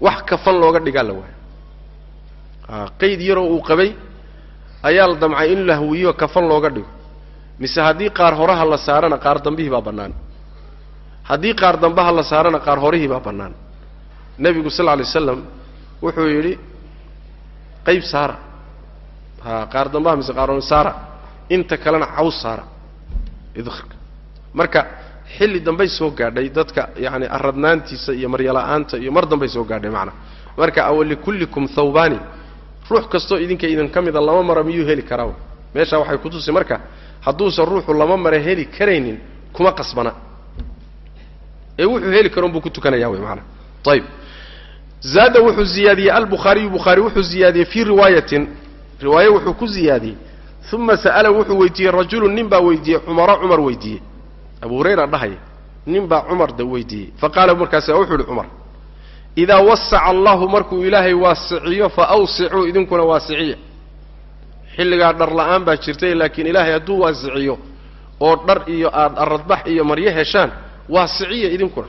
Wax kafan looga dhigaa la waayo. A qayd yaroo uu qabay ayaa la damcay in la hawiyo kafan looga dhigo. Mise haddii qaar horaha la saarana qaar dambihii baa bannaan. Haddii qaar dambaha la saarana qaar horihii baa bannaan. Nebigu sal lla alay waslam wuxuu yidhi qayb saara. Qaar dambaha mise qaar saara. Inta kalena caws saara idkhirka marka xilli dambay soo gaadhay dadka yacani aradnaantiisa iyo maryala-aanta iyo mar dambay soo gaadhay macnaa marka awalikullikum thawbani. Ruux kastoo idinka idin ka mida lama mara miyuu heli karaa meeshaa waxay kutusi marka hadduusan ruuxu lama mara heli karaynin kuma qasbana. Ee wuxuu heli karon buu ku tukanaya wey maanaa ayib zaada wuxuu ziyaadiyey albukhaariyu bukhaari wuxuu ziyaadiyey fii riwaayatin. Riwaaye wuxuu ku ziyaadiyey uma sa'ala wuxuu weydiiyey rajulun nin baa weydiiyey cumara cumar weydiiyey abu hurayra dhahaya nin baa cumar da weydiiyey faqaala markaasa wuxuu ihi cumar idaa wasaca allahu markuu ilaahay waasiciyo fa awsicuu idinkuna waasiciya xilligaa dhar la'aan baa jirtay laakiin ilaahay hadduu waasiciyo oo dhar iyo aada aradbax iyo maryo heshaan waasiciya idinkuna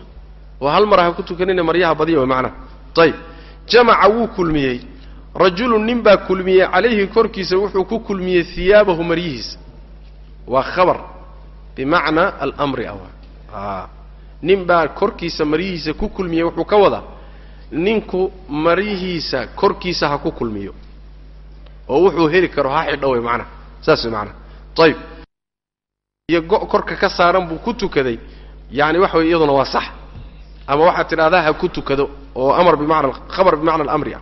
oo hal mar ha ku tukanina maryaha badiya wa macnaha ayib jamaca wuu kulmiyey rajulun nin baa kulmiyey calayhi korkiisa wuxuu ku kulmiyey hiyaabahu maryihiisa. Waa khabar. Bimacnaa almri awa a nin baa korkiisa maryihiisa ku kulmiyey wuxuu ka wadaa ninku maryihiisa korkiisa ha ku kulmiyo. Oo wuxuu heli karo ha xidho way macnaha saas way macnaha ayib iyo go- korka ka saaran buu ku tukaday. Yani waxa way iyaduna waa sax. Ama waxaad tidhahdaa ha ku tukado oo amar bimacna khabar bimacna alamri ah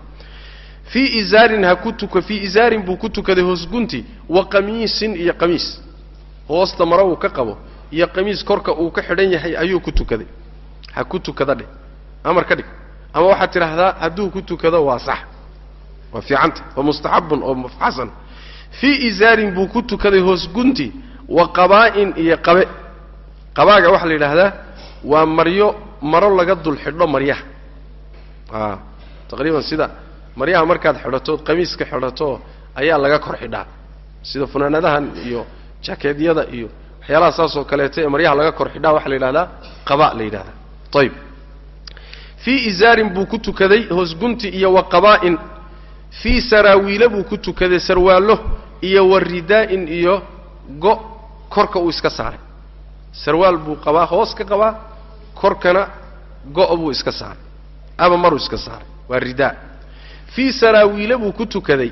fii izaarin ha ku tuka fii izaarin buu ku tukaday hoosgunti wa qamiisin iyo qamiis. Hoosta maro uu ka qabo iyo qamiis korka uu ka xidhan yahay ayuu ku tukaday ha ku tukada dheh. Amar ka dhig. Ama waxaad tidhaahdaa hadduu ku tukado waa sax. Waa fiicanta waa mustaxabun oo xasan fii izaarin buu ku tukaday hoosgunti wa qabaa'in iyo qabe. Qabaaga waxaa la yidhaahdaa waa maryo maro laga dul xidho maryaha taqriiban sida maryaha markaad xidhatood qamiiska xidhato ayaa laga kor xidhaa. Sida funaanadahan iyo jakeedyada iyo waxyaalaha saas oo kaleeto ee maryaha laga kor xidhaa waxaa la yidhahdaa qaba la yidhahdaa. Ayib fii izaarin buu ku tukaday hoosgunti iyo wa qabaa'in fii saraawiile buu ku tukaday sarwaallo iyo wa ridaa'in iyo go korka uu iska saaray. Sarwaal buu qabaa hoos ka qabaa korkana go' buu iska saaray. Ama maruu iska saaray. Waa ridaa fii saraawiile buu ku tukaday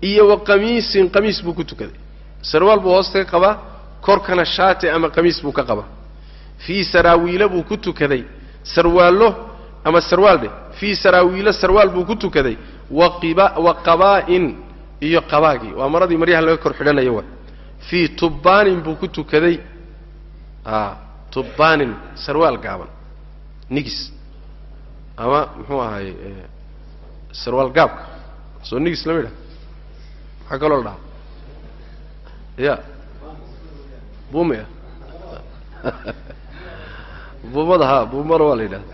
iyo wa qamiisin qamiis buu ku tukaday. Sarwaal buu hoos ka qabaa korkana shaati ama qamiis buu ka qabaa. Fii saraawiile buu ku tukaday sarwaallo ama sarwaal dheh fii saraawiilo sarwaal buu ku tukaday wa qabaa'in iyo qabaagii waa maradii maryaha laga kor xidhanayo wa fii tubbaanin buu ku tukaday tubbaanin sarwaal gaaban nigis. Ama muxuu ahaay sarwaal gaabka. Soo nigis lama yidhaha maxaa kaloo la dhahaa? Ya buumaya (laughs) buumada ha buumada waa la yidhahda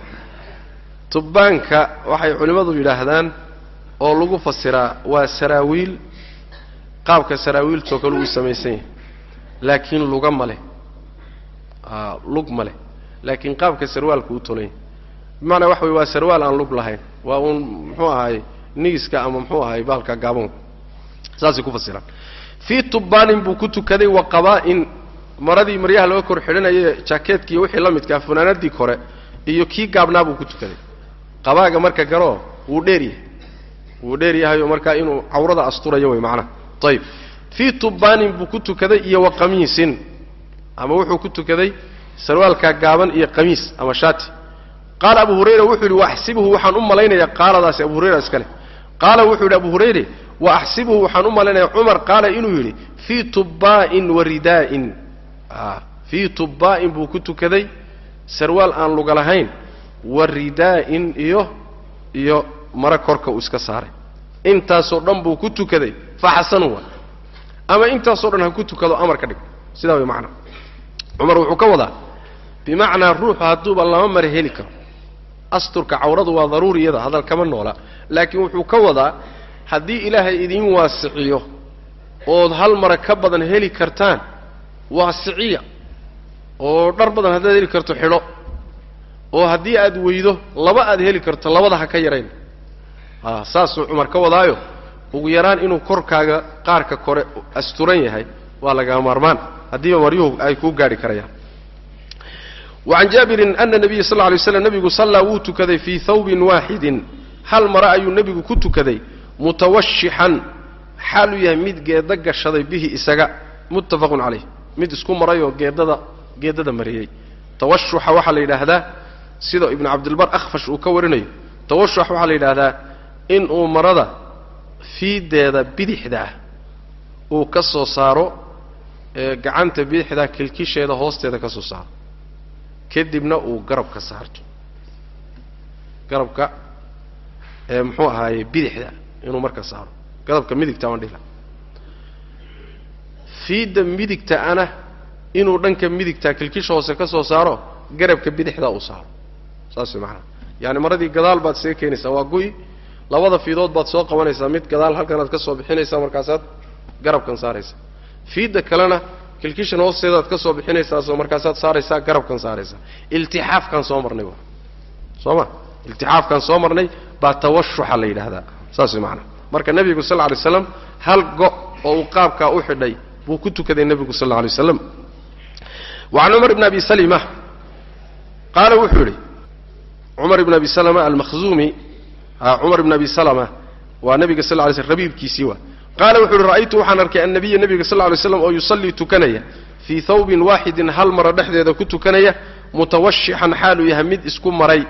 tubbaanka waxay culimmadu yidhaahdaan oo lagu fasiraa waa saraawiil. Qaabka saraawiiltoo kale uu samaysan yahay. Laakiin luga ma leh. Lug ma leh. Laakiin qaabka sarwaalku u tolan yahay bimacnaa waxa wey waa sarwaal aan lug lahayn waa uun muxuu ahaay nigiska ama muxuu ahaay baalka gaaban saasay ku fasiraan fii tubbaanin buu ku tukaday wa qabaa'in. Maradii maryaha laga kor xidhanaye jaakeedkiiyo wixii la midkaa funaanadii kore iyo kii gaabnaa buu ku tukaday. Qabaaga marka garoo wuu dheer yahay. Wuu dheer yahayo markaa inuu cawrada asturayo wey macnaha ayib fii tubbaanin buu ku tukaday iyo wa qamiisin. Ama wuxuu ku tukaday sarwaalkaa gaaban iyo qamiis ama shaati qaala abu hurayra wuxuu yidhi waaxsibuhu waxaan u malaynayaa qaaladaasi abu hurayra iska leh. Qaala wuxuu yidhi abu hurayre wa axsibuhu waxaan u malaynayaa cumar qaala inuu yidhi fii tubbaa'in wa ridaa'in. Fii tubbaa'in buu ku tukaday sarwaal aan luga lahayn wa ridaa'in iyo iyo mara korka uu iska saaray. Intaasoo dhan buu ku tukaday fa waa ama intaasoo dhan ha ku tukado amar ka dhig. Sidaa way macnaa. Cumar wuxuu ka wadaa bimacnaa ruuxu hadduuba lama mara heli karo asturka cawradu waa daruuriyada hadal kama noola. Laakiin wuxuu ka wadaa haddii ilaahay idiin waasiciyo ood hal mara ka badan heli kartaan waasiciya. Oo dhar badan haddaad heli karto xidho. Oo haddii aad weydo laba aad heli karto labada ha ka yarayn. A saasuu cumar ka wadaayo. Ugu yaraan inuu korkaaga qaarka kore asturan yahay waa lagaa maarmaan. Haddiiba maryuhu ay kuu gaadhi karayaan wacan jaabirin ana nabiya sal lay slam nebigu sallaa wuu tukaday fii thawbin waaxidin hal mare ayuu nebigu ku tukaday mutawashixan xaaluu yahay mid geeda gashaday bihi isaga muttafaqun calayh mid isku marayoo geedada geedada mariyey tawashuxa waxaa la yidhaahdaa sida ibnu cabdilbar akhfash uu ka warinayo tawashux waxaa la yidhaahdaa inuu marada fiideeda bidixda ah uu ka soo saaro gacanta bidixda kilkisheeda hoosteeda ka soo saaro kadibna uu garabka saarto. Garabka muxuu ahaaye bidixda inuu marka saaro. Garabka midigta aan dhihla. Fiidda midigta ana inuu dhanka midigta kilkisha hoose ka soo saaro garabka bidixda uu saaro. Saas way yaani maradii gadaal baad see keenaysaa waa gu'i labada fiidood baad soo qabanaysaa mid gadaal halkanaad ka soo bixinaysaa markaasaad garabkan saaraysaa fiidda kalena kilkishan hoosteedaad ka soo bixinaysaasoo markaasaad saaraysaa garabkan saaraysaa. Iltixaafkaan soo marnay wa soo ma? Iltixaafkaan soo marnay baa tawashuxa la yidhaahdaa. Saas way macanaha marka nebigu sal lla lay slam hal go' oo uu qaabkaa u xidhay buu ku tukaday nebigu sal alay waslam wacan cumar ibn abi salima qaala wuxuu yidhi cumar ibn abi salama almakhzuumi cumar ibn abi salama waa nebiga sal lay slm rabiibkiisii waa qaala wuxuu yidhi ra'aytu waxaan arkay annabiya nebiga sal lla slam oo yusallii tukanaya fii thawbin waaxidin hal mara dhexdeeda ku tukanaya mutawashixan xaaluu yahay mid isku maray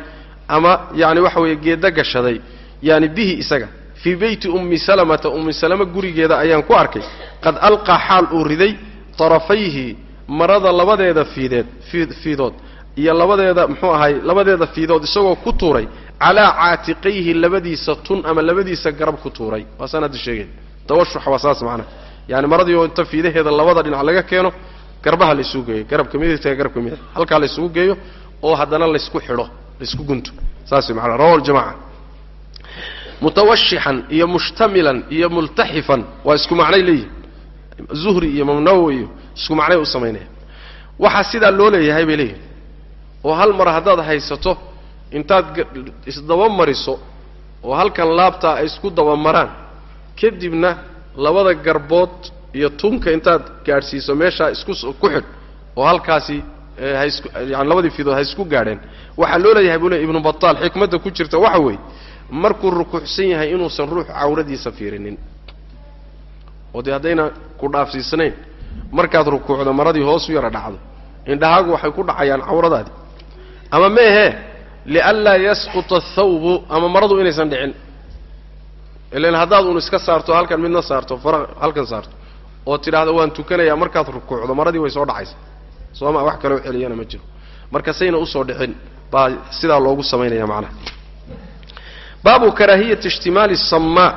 ama yani waxa weeye geeda gashaday yani bihi isaga fii beyti ummi salamata ummi salama gurigeeda ayaan ku arkay qad alqaa xaal uu riday tarafayhi marada labadeeda fiideed fiidood iyo labadeeda muxuu ahay labadeeda fiidood isagoo ku tuuray calaa caatiqayhi labadiisa tun ama labadiisa garab ku tuuray waasaan hadda sheegeen tawashuxa waa saas macnaha yaani maradii oo inta fiidaheeda labada dhinac laga keeno garbaha la isugu geeyo. Garabka midigta garabka midig halkaa la geeyo oo haddana laysku xidho laysku gunto. Saas macnaa rawa ljamaca mutawashixan iyo mushtamilan iyo multaxifan waa isku macnay leeyihiin zuhri iyo mamnawowi iyo isku macnay u samaynaya waxaa sidaa loo leeyahay bay leeyihiin oo hal mar haddaad haysato intaad isdaba mariso oo halkan laabtaa ay isku daba maraan kadibna labada garbood iyo tunka intaad gaadhsiiso meeshaa isku ku xidh oo halkaasi haisku yani labadii fidood ha isku gaadheen. Waxaa loo leeyahay buu le ibnu bataal xikmadda ku jirta waxa weeye markuu rukuucsan yahay inuusan ruux cawradiisa fiirinin. Oo dee haddayna ku dhaafsiisnayn markaad rukuucdo maradii hoos u yara dhacdo. Indhahaagu waxay ku dhacayaan cawradaadii. Ama meehee lianlaa yasquta athawbu ama maradu inaysan dhicin ilan haddaad un iska saarto halkan midna saarto fara halkan saarto. Oo tidhaahdo waan tukanayaa markaad rukuucdo maradii way soo dhacaysa. Sooma wax kaloo celiyana ma jiro. Marka sayna u soo dhicin baa sidaa loogu samaynaya macnaha. Baabu karaahiyati ishtimaali sammaa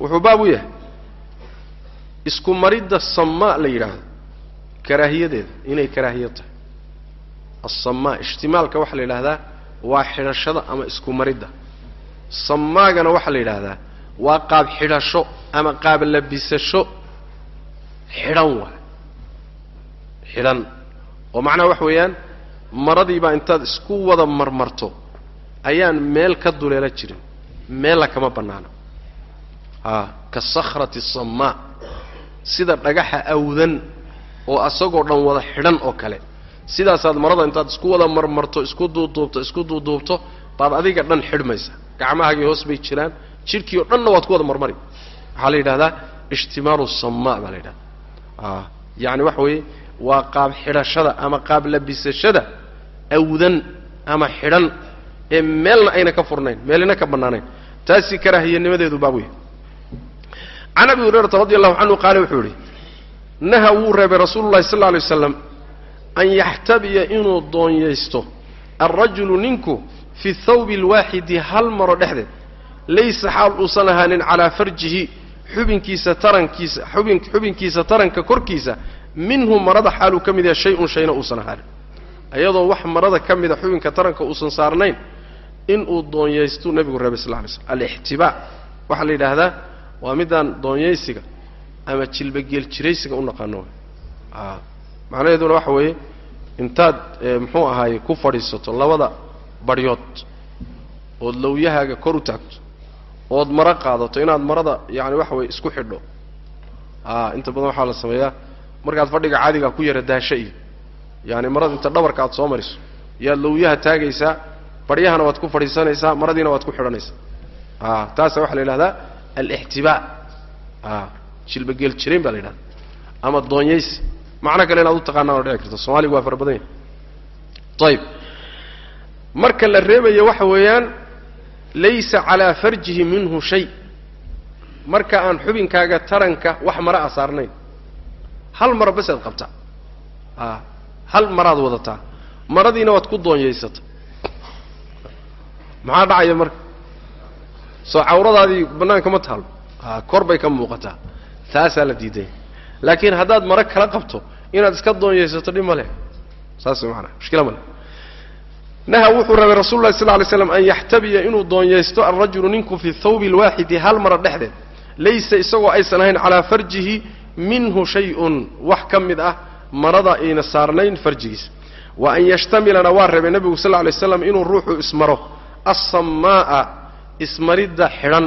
wuxuu baab u yahay. Isku maridda sammaa la yidhaahdo. Karaahiyadeeda inay karaahiya tahay. Asammaa ishtimaalka waxaa la yidhahdaa waa xidhashada ama isku maridda. Sammaagana waxaa la yidhaahdaa waa qaab xidhasho ama qaab labisasho? Xidhan waay xidhan. Oo macnaha waxa weeyaan maradiibaa intaad isku wada marmarto ayaan meel ka duleela jirin meella kama bannaana a ka sakhrati sammaa sida dhagaxa awdan oo asagoo dhan wada xidhan oo kale. Sidaasaad marada intaad isku wada marmarto isku duuduubto isku duuduubto baad adiga dhan xidhmaysa gacmahaagii hoos bay jiraan jidhkii oo dhanna waad ku wada marmari waxaa la yidhahdaa ishtimaalu sammaa baa la yidhahda a yacani waxa weeye waa qaab xidhashada ama qaab labisashada awdan ama xidhan ee meelna ayna ka furnayn meelina ka bannaanayn. Taasi karaahiyanimadeedu baab wey can abi hurayrata radi allahu canhu qaale wuxuu yidhi naha wuu reebay rasuulu llahi sal lla alay waslam an yaxtabiya inuu doonyaysto alrajulu ninku fi thawbi alwaaxidi hal maro dhexdeed laysa xaal uusan ahaanin calaa farjihi xubinkiisa tarankiisa xubin xubinkiisa taranka korkiisa minhu marada xaaluu ka mid yahay shay-un shayna uusan ahaanin. Iyadoo wax marada ka mida xubinka taranka uusan saarnayn inuu doonyaystuu nebigu reebay sal lay slm alixtibaa waxaa la yidhaahdaa waa midaan doonyaysiga ama jilbageeljiraysiga u naqaano. A macnaheeduna waxa weeye intaad muxuu ahaaye ku fadhiisato labada baryood ood lawyahaaga kor u taagto ood maro qaadato inaad marada yani waxa weye isku xidho. A inta badan waxaa la sameeyaa. Markaad fadhiga caadigaa ku yara daasho iyo yaani marada inta dhabarka aad soo mariso yaad lawyaha taagaysaa baryahana waad ku fadhiisanaysaa maradiina waad ku xidhanaysaa. A taasa waxaa la yidhahdaa alixtibaa a jilbageel jirayn baa la yidhahda ama doonyaysi macno kale inaad u taqaanaan oo dhici karto. Soomaligu waa fara badan yahay. Ayib marka la reebayo waxa weeyaan laysa calaa farjihi minhu shay. Marka aan xubinkaaga taranka wax mara a saarnayn. Hal mara basaad qabtaa. A hal maraad wadataa. Maradiina waad ku doonyaysata maxaa dhacaya marka? Soo cawradaadii bannaanka ma taalo. A kor bay ka muuqataa. Taasaa la diidaya laakiin haddaad maro kala qabto inaad iska doonyaysato dhib ma leh. Saas maanaa mushkila ma leh naha wuxuu rabay rasul llahi sal lay slam an yaxtabiya inuu doonyaysto alrajulu ninku fi thawbi alwaaxidi hal mara dhexdeed. Laysa isagoo aysan ahayn calaa farjihi minhu shay-un. Wax ka mid ah marada ayna saarnayn farjigiisa wa an yashtamilana waa reebay nebigu sal lay slam inuu ruuxu ismaro. Assamaa'a ismaridda xidhan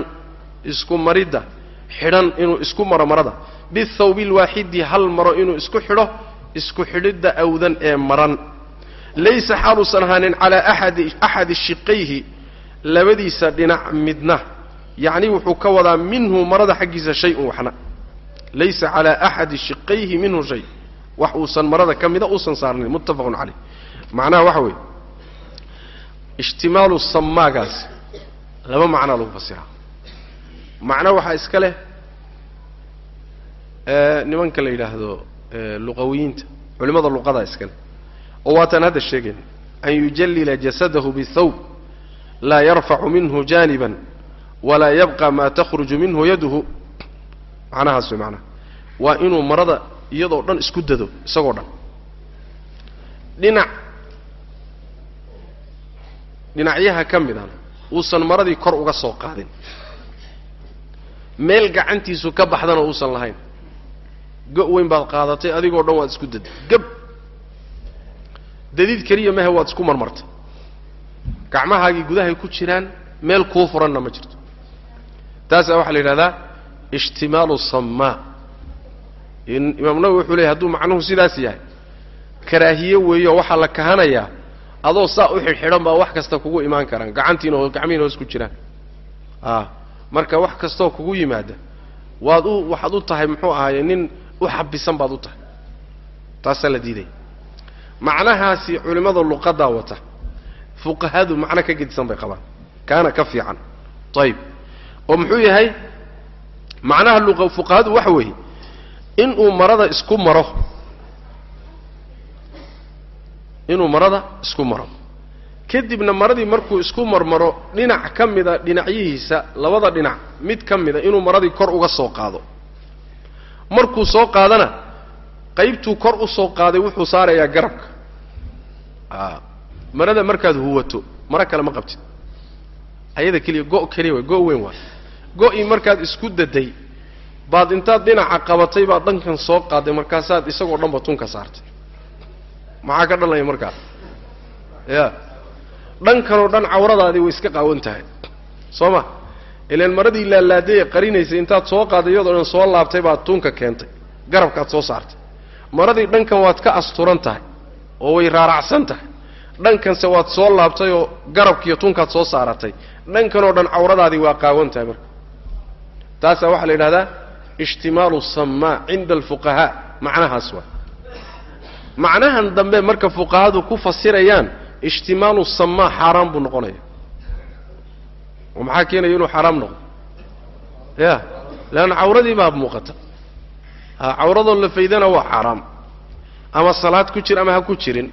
isku maridda xidhan inuu isku maro marada. Bithawbi alwaaxidi hal maro inuu isku xidho isku xidhidda awdan ee maran laysa xaaluusan ahaanin calaa aadi axadi shiqayhi labadiisa dhinac midna. Yacni wuxuu ka wadaa minhu marada xaggiisa shay-un waxna. Laysa calaa axadi shiqayhi minhu shay. Wax uusan marada ka mida uusan saarnayn muttafaqun caleyh macnaha waxa weeye ishtimaalu sammaagaasi laba macnaa lagu fasiraa macno waxaa iska leh nimanka la yidhaahdo luqawiyiinta culimmada luqadaa iska leh oo waataan hadda sheegayna an yujallila jasadahu bithawb laa yarfacu minhu janiban walaa yabqa maa takhruju minhu yaduhu. Macnahaas way macnaha waa inuu marada iyadoo dhan isku dado isagoo dhan. Dhinac dhinacyaha ka midana uusan maradii kor uga soo qaadin. Meel gacantiisu ka baxdana uusan lahayn. Go' weyn baad qaadatay adigoo dhan waad isku daday gab dadiid keliya mahe waad isku marmartay. Gacmahaagii gudahay ku jiraan meel kuu furanna ma jirto. Taasaa waxaa la yidhahdaa ishtimaalu sammaa imaam nawowi wuxuu leeyay haduu macnuhu sidaas yahay karaahiye weeyo waxaa la kahanayaa adoo saa u xidhxidhan baa wax kasta kugu imaan karaan gacantiina gacmihiina hoos ku jiraan. A marka wax kastaoo kugu yimaada waad u waxaad u tahay muxuu ahaaye nin u xabisan baad u tahay. Taasaa la diidaya macnahaasi culimmada luqadaa wata. Fuqahadu macno ka gedisan bay qabaan. Kaana ka fiican. Ayib oo muxuu yahay? Macnaha luqa fuqahadu waxa weeye inuu marada isku maro. Inuu marada isku maro. Kadibna maradii markuu isku marmaro dhinac ka mida dhinacyihiisa labada dhinac mid ka mida inuu maradii kor uga soo qaado. Markuu soo qaadana qaybtuu kor u soo qaaday wuxuu saarayaa garabka. A marada markaad huwato maro kale ma qabtid. Ayada keliya go' keliya way go' weyn waay go'ii markaad isku daday baad intaad dhinaca qabatay baad dhankan soo qaaday markaasaad isagoo dhanba tunka saartay. Maxaa ka dhalnaya markaa? Ya. Dhankanoo dhan cawradaadii way iska qaawan tahay. Soo ma? Ilaan maradii laalaaday ee qarinaysay intaad soo qaaday iyadoo dhan soo laabtay baad tunka keentay. Garabkaad soo saartay maradii dhankan waad ka asturan tahay oo way raaracsan tahay. Dhankanse waad soo laabtay oo garabkiiyo tunkaad soo saaratay. Dhankanoo dhan cawradaadii waa qaawan tahay marka. Taasaa waxaa la yidhahdaa ishtimaalu samaa cinda alfuqahaa macnahaas waa. Macnahan dambe marka fuqahadu ku fasirayaan ishtimaalu samaa xaaraan buu noqonaya. Oo maxaa keenaya inuu xaaraam noqdo? Ya leanna cawradii baa muuqata cawradoo la faydana waa xaaraam ama salaad ku jir ama ha ku jirin.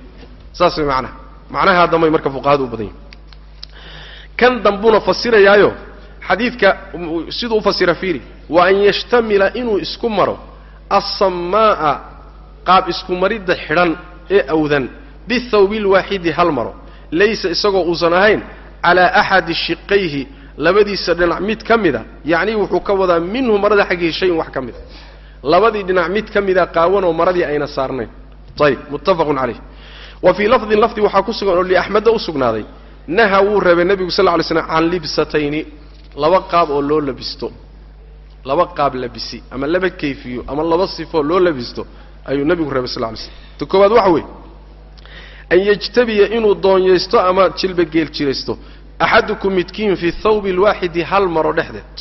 Saas way macnaha. Macnahaa dambay marka fuqahadu u badan yihiin kan dambuna fasirayaayo xadiidka siduu u fasira fiiri wa an yashtamila inuu isku maro assamaa'a qaab isku maridda xidhan ee awdan bithawbi lwaaxidi hal maro. Laysa isagoo uusan ahayn calaa axadi shiqayhi labadiisa dhinac mid ka mida yacnii wuxuu ka wadaa minhu marada xaggihi shayin wax ka mida labadii dhinac mid ka mida qaawan oo maradii ayna saarnayn. Ayib muttafaqun calayh. Wa fii lafdin lafdi waxaa ku sugan oo liaxmedda u sugnaaday naha wuu reebay nebigu sal lla ly slam can libsatayni laba qaab oo loo labisto. Laba qaab labisi ama laba kayfiyo ama laba sifoo loo labisto ayuu nebigu reebay sal ly slam ta koowaad waxa weeye an yajtabiya inuu doonyaysto ama jilba geeljiraysto axadukum midkiin fi thawbi alwaaxidi hal maro dhexdeed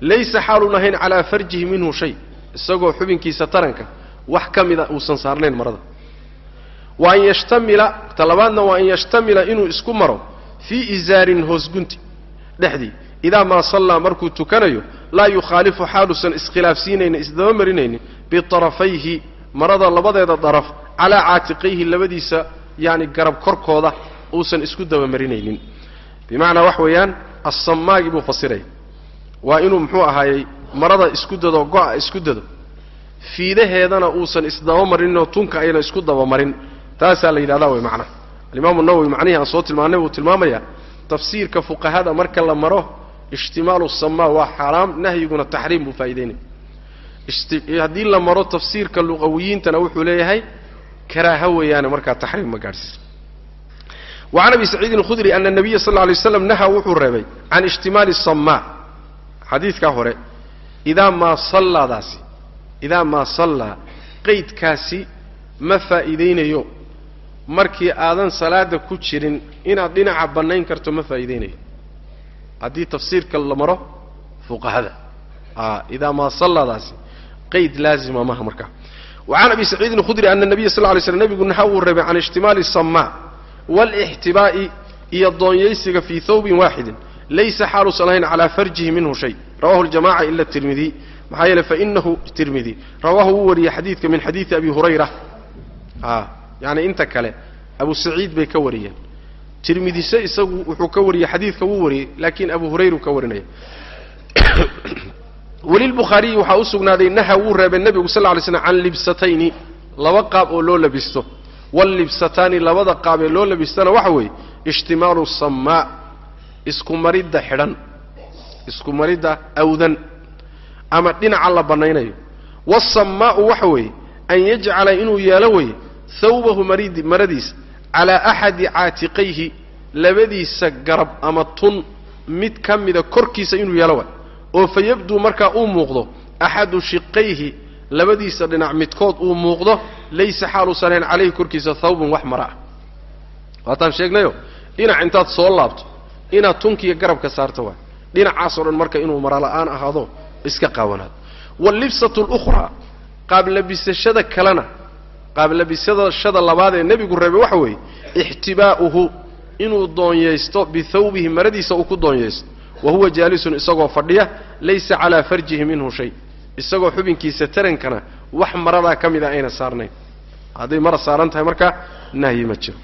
laysa xaalun ahayn calaa farjihi minhu shay isagoo xubinkiisa taranka wax ka mida uusan saarnayn marada. Wa an yashtamila talabaadna waa an yashtamila inuu isku maro fii izaarin hoosgunti dhexdii idaa maa sallaa markuu tukanayo laa yukhaalifu xaaluusan iskhilaafsiinaynin isdaba marinaynin bitarafayhi marada labadeeda daraf calaa caatiqayhi labadiisa yaani garab korkooda uusan isku dabamarinaynin bimacnaa wax weeyaan assamaagi buu fasiraya waa inuu muxuu ahaayey marada isku dado go-a isku dado. Fiidaheedana uusan isdabamarinoo tunka ayna isku dabamarin taasaa la yidhahdaa way macnaha alimaamu nawowi macnihii aan soo tilmaanay buu tilmaamayaa tafsiirka fuqahada marka la maro ishtimaalu samaa waa xaaraam nahyiguna taxriim buu faa'idaynaya haddii la maro tafsiirka luqawiyiintana wuxuu leeyahay karaaha weeyaane markaa taxriim ma gaadhsiisa wacan abi saciidin alkhudri ana nabiya sal lla lay waslam nahaa wuxuu reebay can ishtimaali samaa xadiidkaa hore idaa maa sallaadaasi idaa maa sallaa qaydkaasi ma faa'iidaynayo. Markii aadan salaada ku jirin inaad dhinaca bannayn karto ma faa'iidaynayo. Haddii tafsiirka la maro fuqahada. Idaa maa sallaadaasi qayd laazima maha markaa wacan abi saciidin alkhudri ana nabiya sal ly slm nebigu nahaa wuu reebay can ishtimaali samaa waalixtibaa'i iyo doonyaysiga fii thawbin waaxidin laysa xaaluusan ahayn calaa farjihi minhu shay rawahu ljamaca ila tirmidiy maxaa yeele fainahu tirmidi rawaahu wuu wariyey xadiidka min xadiidi abi hurayra yani inta kale abu saciid bay ka wariyeen tirmidise isagu wuxuu ka wariyey xadiidka wuu wariyey laakiin abu hurayru ka warinaya welilbukhaariyi waxaa u sugnaaday naha wuu reebay nebigu sal ly slam can libsatayni laba qaab oo loo labisto wallibsataani labada qaab ee loo labistana waxa weeye ishtimaalu samaa isku maridda xidhan isku maridda awdan ama dhinaca la bannaynayo. Waasamaa'u waxa weeye an yajcala inuu yeelo weeye thawbahu maridi maradiisa calaa axadi caatiqayhi labadiisa garab ama tun mid ka mida korkiisa inuu yeelo waay. Oo fa yabduu markaa uu muuqdo axadu shiqayhi labadiisa dhinac midkood uu muuqdo laysa xaaluusan ahayn calayhi korkiisa thawbun wax mara ah. Waataan sheegnayo dhinac intaad soo laabto inaad tunkiya garabka saarto waay. Dhinacaasoo dhan marka inuu marala'aan ahaado iska qaawanaado wallibsatu lukhraa qaablabisashada kalena qaablabisashada labaad ee nebigu reebay waxa weeye ixtibaa'uhu inuu doonyaysto bithawbihi maradiisa uu ku doonyaysto. Wa huwa jaalisun isagoo fadhiya laysa calaa farjihi minhu shay. Isagoo xubinkiisa tarankana wax maradaa ka mida ayna saarnayn. Hadday mara saaran tahay marka nahyi ma jiro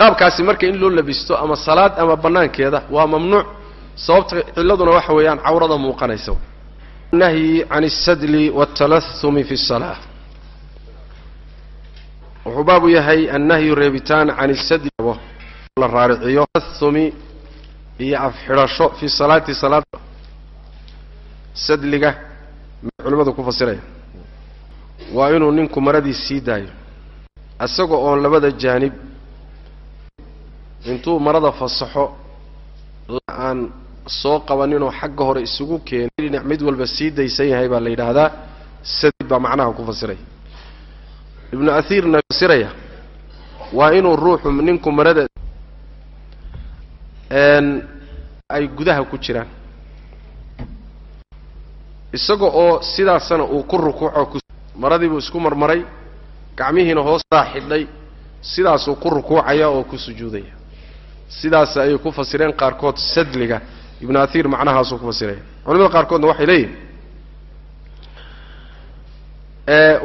qaabkaasi marka in loo labisto ama salaad ama bannaankeeda waa mamnuuc. Sababta cilladuna waxa weeyaan cawrada muuqanaysa nahyi can alsadli waaltalahumi fi salaa wuxuu baabu yahay annahyu reebitaan can isadli la raariciyo. Talahumi iyo afxidhasho fi salaati salaad. Sadliga culimmadu ku fasiraya. Waa inuu ninku maradii sii daayo. Isaga oon labada jaanib intuu marada fasaxo aan soo qabaninoo xagga hore isugu keenay dhinac mid walba sii daysan yahay baa la yidhaahdaa sadid baa macnaha ku fasiraya. Ibnu athiirna fasiraya waa inuu ruuxu ninku marada ay gudaha ku jiraan. Isaga oo sidaasana uu ku rukuuco maradiibuu isku marmaray gacmihiina hoosaa xidhay sidaasuu ku rukuucaya oo ku sujuudaya sidaas ayay ku fasireen qaarkood sadliga ibnu athiir macnahaasuu ku fasiraya culamada qaarkoodna waxay leeyihiin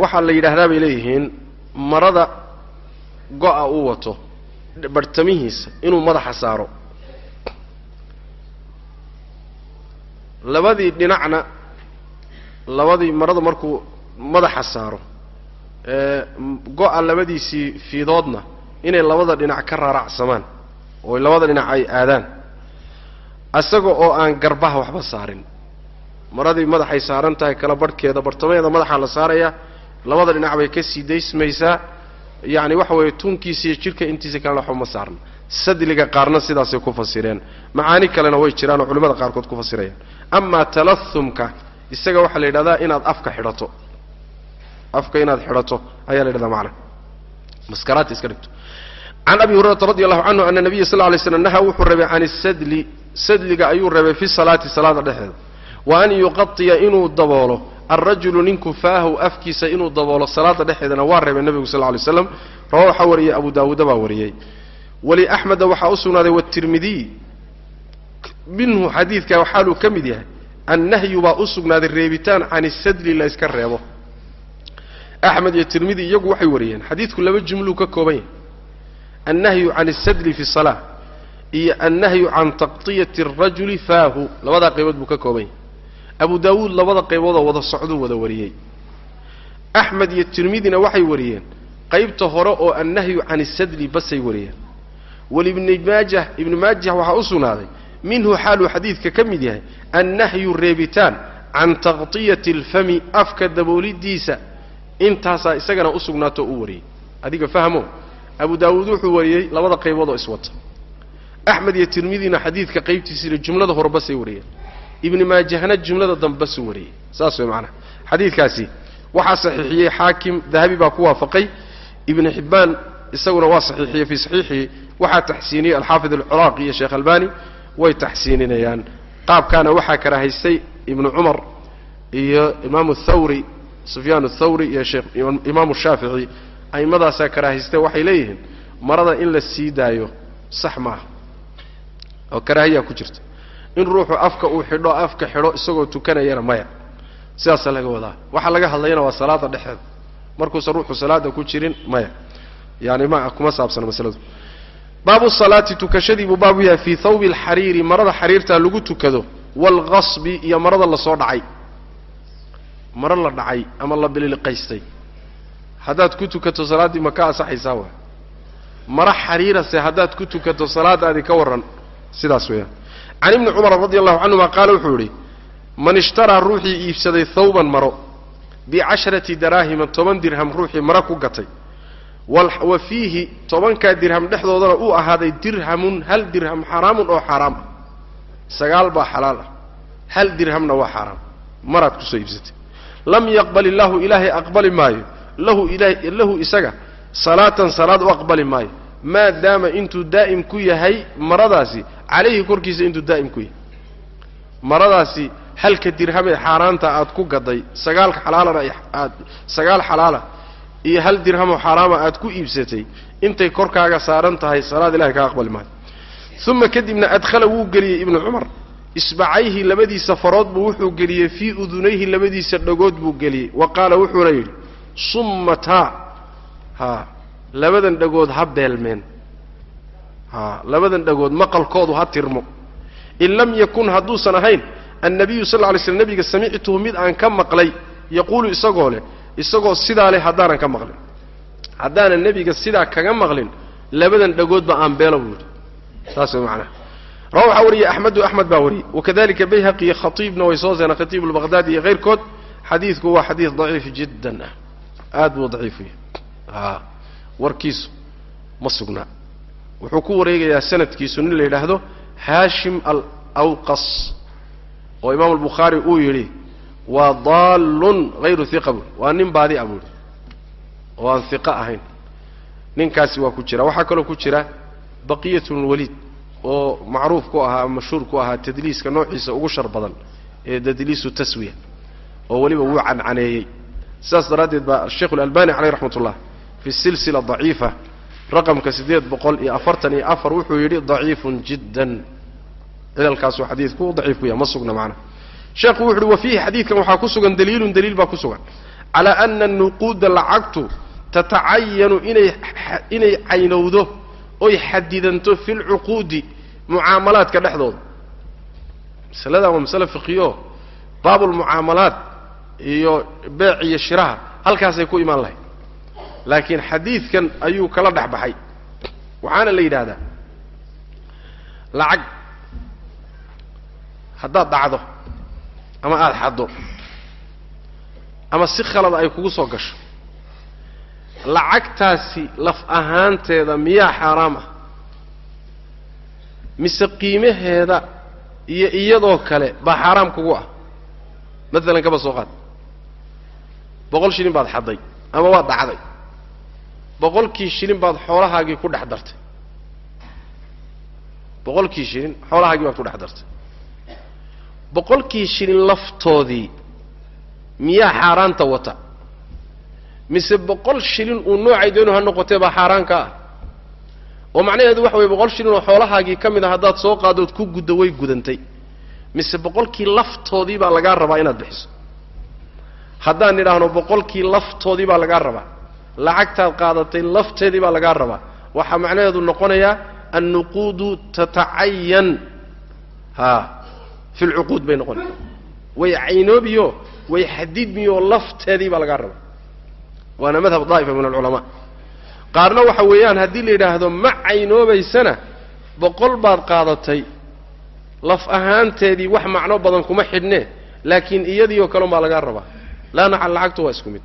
waxaa la yidhaahdaa bay leeyihiin marada go-a uu wato barhtamihiisa inuu madaxa saaro. Labadii dhinacna labadii marada markuu madaxa saaro go-a labadiisii fiidoodna inay labada dhinac ka raaracsamaan oo labada dhinac ay aadaan. Isaga oo aan garbaha waxba saarin. Maradii madaxay saaran tahay kala barhkeeda bartamaheeda madaxaa la saarayaa labada dhinac bay ka sii daysmaysaa. Yacni waxa weeye tunkiisa iyo jidhka intiisa kalena waxba ma saarna sadliga qaarna sidaasay ku fasireen. Macaani kalena way jiraan oo culimmada qaarkood ku fasirayaan amaa talahumka isaga waxaa la yidhahdaa inaad afka xidhato. Afka inaad xidhato ayaa la yidhahdaa macna. Maskaraadta iska dhigto can abi hurayrata radi allahu canhu ana nabiya sal lay slam naha wuxuu reebay can isadli sadliga ayuu reebay fi salaati salaada dhexeeda wa an yuqatiya inuu daboolo alrajulu ninku faahu afkiisa inuu daboolo salaada dhexeedana waa reebay nebigu sal lay slam rawa waxaa wariyey abu daawuuda baa wariyey waliaxmeda waxaa u sugnaaday watirmidiy minhu xadiidka xaaluu ka mid yahay annahyu baa u sugnaaday reebitaan can isadli la yska reebo axmed iyo tirmidi iyagu waxay wariyeen xadiidku laba jumluu ka kooban yahay annahyu can isadli fi salaa iyo annahyu can taqtiyati arajuli faahu. Labadaa qaybood buu ka kooban yahay abu daawuud labada qayboodoo wada socduu wada wariyey. Axmed iyo tirmidina waxay wariyeen qaybta hore oo annahyu can isadli basay wariyeen. Walibni maajah ibni maajah waxaa u sugnaaday minhu xaaluu xadiidka ka mid yahay annahyu reebitaan can taqtiyati alfami afka daboolidiisa. Intaasaa isagana u sugnaato u wariyey. Adiga fahmo abu daawuud wuxuu wariyey labada qaybood oo iswata axmed iyo tirmidina xadiidka qaybtiisina jumlada hore basay wariyeen. Ibni maajahna jumlada dambe basuu wariyey. Saas way macanaha xadiidkaasi waxaa saxiixiyey xaakim dahabi baa ku waafaqay. Ibni xibbaan isaguna waa saxiixiyey fii saxiixihi. Waxaa taxsiiniyey alxaafid alciraaqi iyo sheekh albani. Way taxsiininayaan. Qaabkaana waxaa karahaystay ibnu cumar iyo imaamu thawri sufyaan athawri iyo sheekh imaamu shaafici a'imadaasaa karaahayste waxay leeyihiin marada in la sii daayo sax maaha. Oo karaahiyaa ku jirta. In ruuxu afka uu xidho afka xidho isagoo tukanayana maya. Sidaasaa laga wadaa. Waxaa laga hadlayana waa salaada dhexeeda. Markuusan ruuxu salaada ku jirin maya. Yani ma kuma saabsana masaladu. Baabu salaati tukashadii buu baabu yahay fii thawbi alxariiri marada xariirtaa lagu tukado waalqasbi iyo marada la soo dhacay. Maro la dhacay ama la bililiqaystay haddaad ku tukato salaaddii ma ka asaxaysaa waa maro xariirase haddaad ku tukato salaadaadii ka warran sidaas weeyaan. Can ibni cumar radi allahu canhuma qaala wuxuu yidhi man ishtaraa ruuxii iibsaday thawban maro bicasharati daraahima toban dirham ruuxii maro ku gatay. Wa fiihi tobankaa dirham dhexdoodana uu ahaaday dirhamun hal dirham xaraamun oo xaaraam ah. Sagaal baa xalaal ah. Hal dirhamna waa xaaraam maraad ku soo iibsatay. Lam yaqbal illaahu ilaahay aqbali maayo lahu isaga salaatan salaad u aqbali maayo. Maadaama intuu daa'im ku yahay maradaasi calayhi korkiisa intuu daa'im ku yahay. Maradaasi halka dirhamee xaaraanta aad ku gaday sagaalka xalaalana aad sagaal xalaala iyo hal dirhamoo xaaraama aad ku iibsatay intay korkaaga saaran tahay salaad ilahay kaa aqbali maayo. Uma kadibna adkhala wuu geliyey ibnu cumar. Isbacayhi labadiisa farood buu wuxuu geliyey fii udunayhi labadiisa dhagood buu geliyey. Wa qaala wuxuuna yidhi summataa. Ha labadan dhagood ha beelmeen. Ha labadan dhagood maqalkoodu ha tirmo. In lam yakun hadduusan ahayn annabiyu sal lla lay slam nebiga samictuhu mid aan ka maqlay yaquulu isagoo leh isagoo sidaa leh haddaanan ka maqlin. Haddaanan nebiga sidaa kaga maqlin labadan dhagoodba aan beelo buu yidhi. Saas way macnaha rawa waxaa wariyey axmedu axmed baa wariyey wakadalika bayhaqi iyo khatiibna way soo seeneen khatiib iyo kayrkood xadiidku waa xadiid daciif jiddan ah aad buu daciif yahay. Warkiisu ma sugnaa wuxuu ku wareegayaa sanadkiisu nin la yidhaahdo haashim alawqas oo imaam albukhaari uu yidhi waa daallun hayru hiqa buui waa nin baadi a buuhi oo aan hiqa ahayn. Ninkaasi waa ku jira. Waxaa kaloo ku jira baqiyatulwaliid oo macruuf ku ahaa mashhuur ku ahaa tadliiska noociisa ugu shar badan ee tadliisu taswiya oo weliba wuu cancaneeyey sidaas daraaddeed baa sheikhu alalbani caleyh raxmat ullah fi silsila daciifa raqamka siddeed boqol iyo afartan iyo afar wuxuu yidhi daciifun jiddan. Cilalkaasuu xadiidku daciif ku yahay ma sugna macnaha sheekhu wuxu uhi wa xadiidkan waxaa ku sugan daliilun daliil baa ku sugan. Calaa ana nuquuda lacagtu tatacayanu inay inay caynowdo oy xadidanto fi lcuquudi mucaamalaadka dhexdooda. Masaladan waa masale fiqiyo baabulmucaamalaat iyo beec iyo shiraha halkaasay ku imaan lahayd. Laakiin xadiidkan ayuu kala dhex baxay waxaana la yidhaahdaa lacag haddaad dhacdo ama aada xaddo ama si khalada ay kugu soo gasho lacagtaasi laf ahaanteeda miyaa xaaraam ah? Mise qiimaheeda iyo iyadoo kale baa xaaraam kugu ah? Maalan kaba soo qaad boqol shilin baad xadday ama waad dhacday. Boqolkii shilin baad xoolahaagii ku dhex dartay. Boqolkii shilin xoolahaagii baad ku dhex dartay. Boqolkii shilin laftoodii miyaa xaaraanta wata? Mise boqol shilin uu noocay doonu ha noqotee baa xaaraan ka ah? Oo macnaheedu waxa weye boqol shilin oo xoolahaagii ka mid a haddaad soo qaadood ku guddo way gudantay. Mise boqolkii laftoodii baa lagaa rabaa inaad bixiso haddaan nidhaahno boqolkii laftoodii baa lagaa rabaa. Lacagtaad qaadatay lafteedii baa lagaa rabaa. Waxaa macnaheedu noqonayaa annuquudu tatacayan ha fi lcuquud bay noqonaya way caynoobiyo way xadidmiyo lafteedii baa lagaa rabaa. Waana madhab daa'ifa min alculamaa. Qaarna waxa weeyaan haddii la yidhaahdo ma caynoobaysana boqol baad qaadatay laf ahaanteedii wax macno badan kuma xidhne laakiin iyadiioo kalen baa lagaa rabaa laana lacagtu waa isku mid.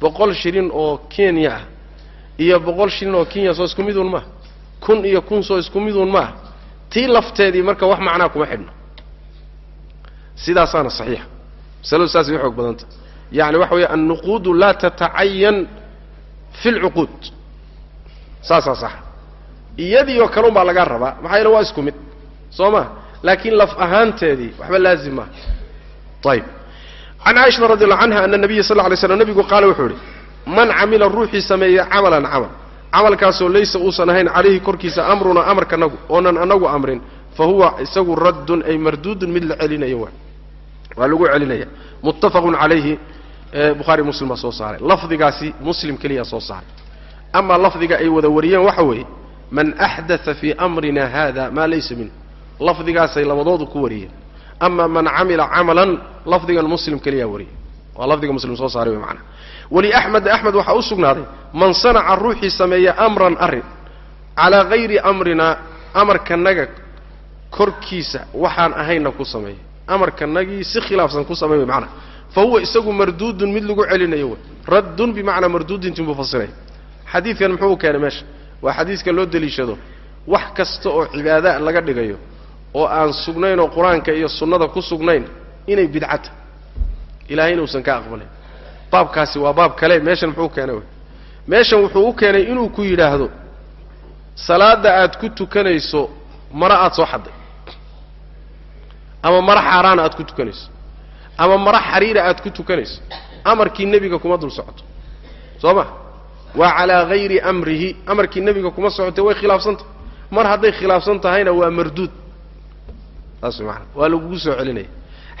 Boqol shilin oo kenya ah iyo boqol shilin oo kenya soo isku miduun maaha kun iyo kun soo isku miduun maaha tii lafteedii marka wax macnaa kuma xidhno. Sidaasaana saxiixa. Masaladu saasay u xoog badanta. Yacni waxa weeye annuquudu laa tatacayan fi lcuquud saasaa saxa. Iyadiioo kale un baa lagaa rabaa maxaa yeele waa isku mid. Soo ma? Laakiin laf ahaanteedii waxba laazim maaha ayib can caaishata radi allahu canha ana nabiya sal lay slam nebigu qaala wuxuu idhi man camila ruuxii sameeya camalan camal camalkaasoo laysa uusan ahayn calayhi korkiisa amruna amarkanagu oonan anagu amrin fa huwa isagu raddun ay marduudun mid la celinayo waa waa lagu celinaya muttafaqun calayhi bukhaari muslim baa soo saaray lafdigaasi muslim keliyaa soo saaray amaa lafdiga ay wada wariyeen waxa weeye man axdaa fii amrina hada maa laysa minh lafdigaasay labadoodu ku wariyeen ama man camila camalan lafdigan muslim keliyaa wariyay waa lafdiga muslim soo saaray wey macana waliaxmed axmed waxaa u sugnaaday man sanaca ruuxii sameeya amran arrin calaa hayri amrina amarkanaga korkiisa waxaan ahayna ku sameeya amarkanagii si khilaafsan ku sameey wey macana fa huwa isagu marduudun mid lagu celinayo wey raddun bimacnaa marduudintin buu fasiraya xadiidkan muxuu u keenay meesha waa xadiiska loo deliishado wax kasta oo cibaada laga dhigayo oo aan sugnayn oo qur'aanka iyo sunnada ku sugnayn inay bidcata ilahay inuusan ka aqbalin. Baabkaasi waa baab kale meeshan muxuu keenay meeshan wuxuu u keenay inuu ku yidhaahdo salaadda aad ku tukanayso mara aad soo xadday. Ama mara xaaraana aad ku tukanayso. Ama mara xariira aad ku tukanayso. Amarkii nebiga kuma dul socoto. Soo ma? Waa calaa hayri amrihi amarkii nebiga kuma socotay way khilaafsantah mar hadday khilaafsan tahayna waa marduud way maanaa waa lagugu soo celinaya.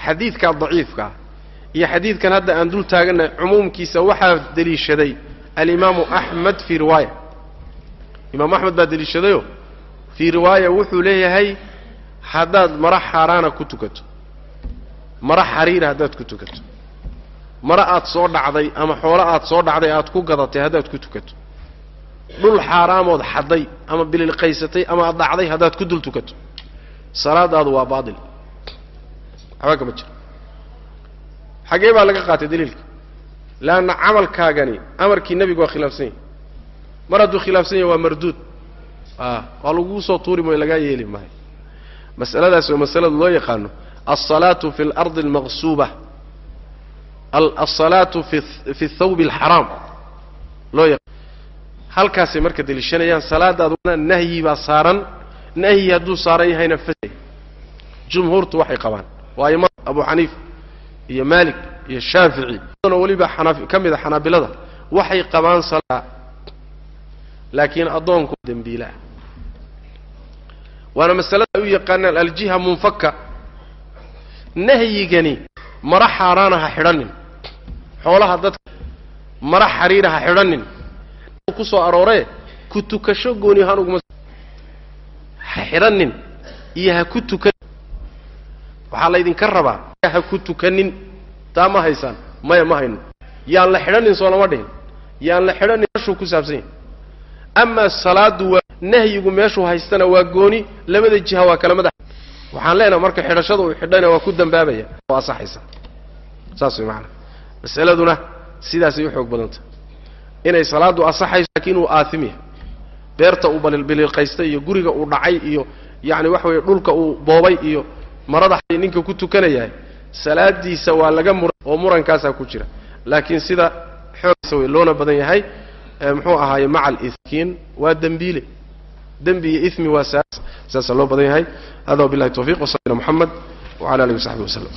Xadiidkaa daciifkaa iyo xadiidkan hadda aan dul taagannahay cumuumkiisa waxaa deliishaday alimaamu axmed fii riwaaya. Imaamu axmed baa deliishadayoo fii riwaaya wuxuu leeyahay haddaad mara xaaraana ku tukato. Mara xariira haddaad ku tukato. Mara aad soo dhacday ama xoolo aad soo dhacday aad ku gadatay haddaad ku tukato. Dhul xaaraamood xadday ama bililqaysatay ama aad dhacday haddaad ku dul tukato salaadaadu waa baatil waxba kama jiro. Xaggee baa laga qaatay daliilka. Leanna camalkaagani amarkii nebigu waa khilaafsan yahay. Mar hadduu khilaafsan yahay waa marduud. A waa laguu soo tuuri maayo lagaa yeeli maayo. Masaladaas waa masalada loo yaqaano alsalaatu fi alardi almaqsuuba. Alsalaatu fi thawbi alxaraam loo halkaasay marka deliishanayaan salaadaaduna nahyi baa saaran nahyi hadduu saaran yahayna fasay jumhuurtu waxay qabaan. Waa imam abu xaniifa iyo maalik iyo shaafici. Oo weliba xanaa ka mid a xanaabilada waxay qabaan salaa laakiin addoonku dembiilaah waana masalada ay u yaqaanaan aljiha munfaka nahyigani mara xaaraana ha xidhanin xoolaha dadka mara xariira ha xidhanin ku soo arooree ku tukasho gooni ahaan uguma ha xidhanin iyo ha ku tukan waxaa laydinka rabaa ha ku tukanin taa ma haysaan maya ma hayno. Yaan la xidhanin soo lama dhihin yaan la xidhanin meshuu ku saabsan yahay. Amaa salaadu waa nahyigu meeshuu haystana waa gooni labada jiha waa kala madax waxaan leenaha marka xidhashada uu xidhayna waa ku dambaabaya oo asaxaysa saas way macanaa masaladuna sidaasay u xoog badanta. Inay salaaddu asaxayso laakiin uu aathim yahay beerta uu balilbiliilqaystay iyo guriga uu dhacay iyo yacni waxa weeye dhulka uu boobay iyo marada ninka ku tukanayahay salaadiisa waa laga muran oo murankaasaa ku jira. Laakiin sida xoogsa wey loona badan yahay muxuu ahaaye maca aliskiin waa dembiile dembi iyo ismi waa saas saasaa loo badan yahay. Hada wabillahi tawfiq wasala moxamed wcala alihi wasaxbi waslem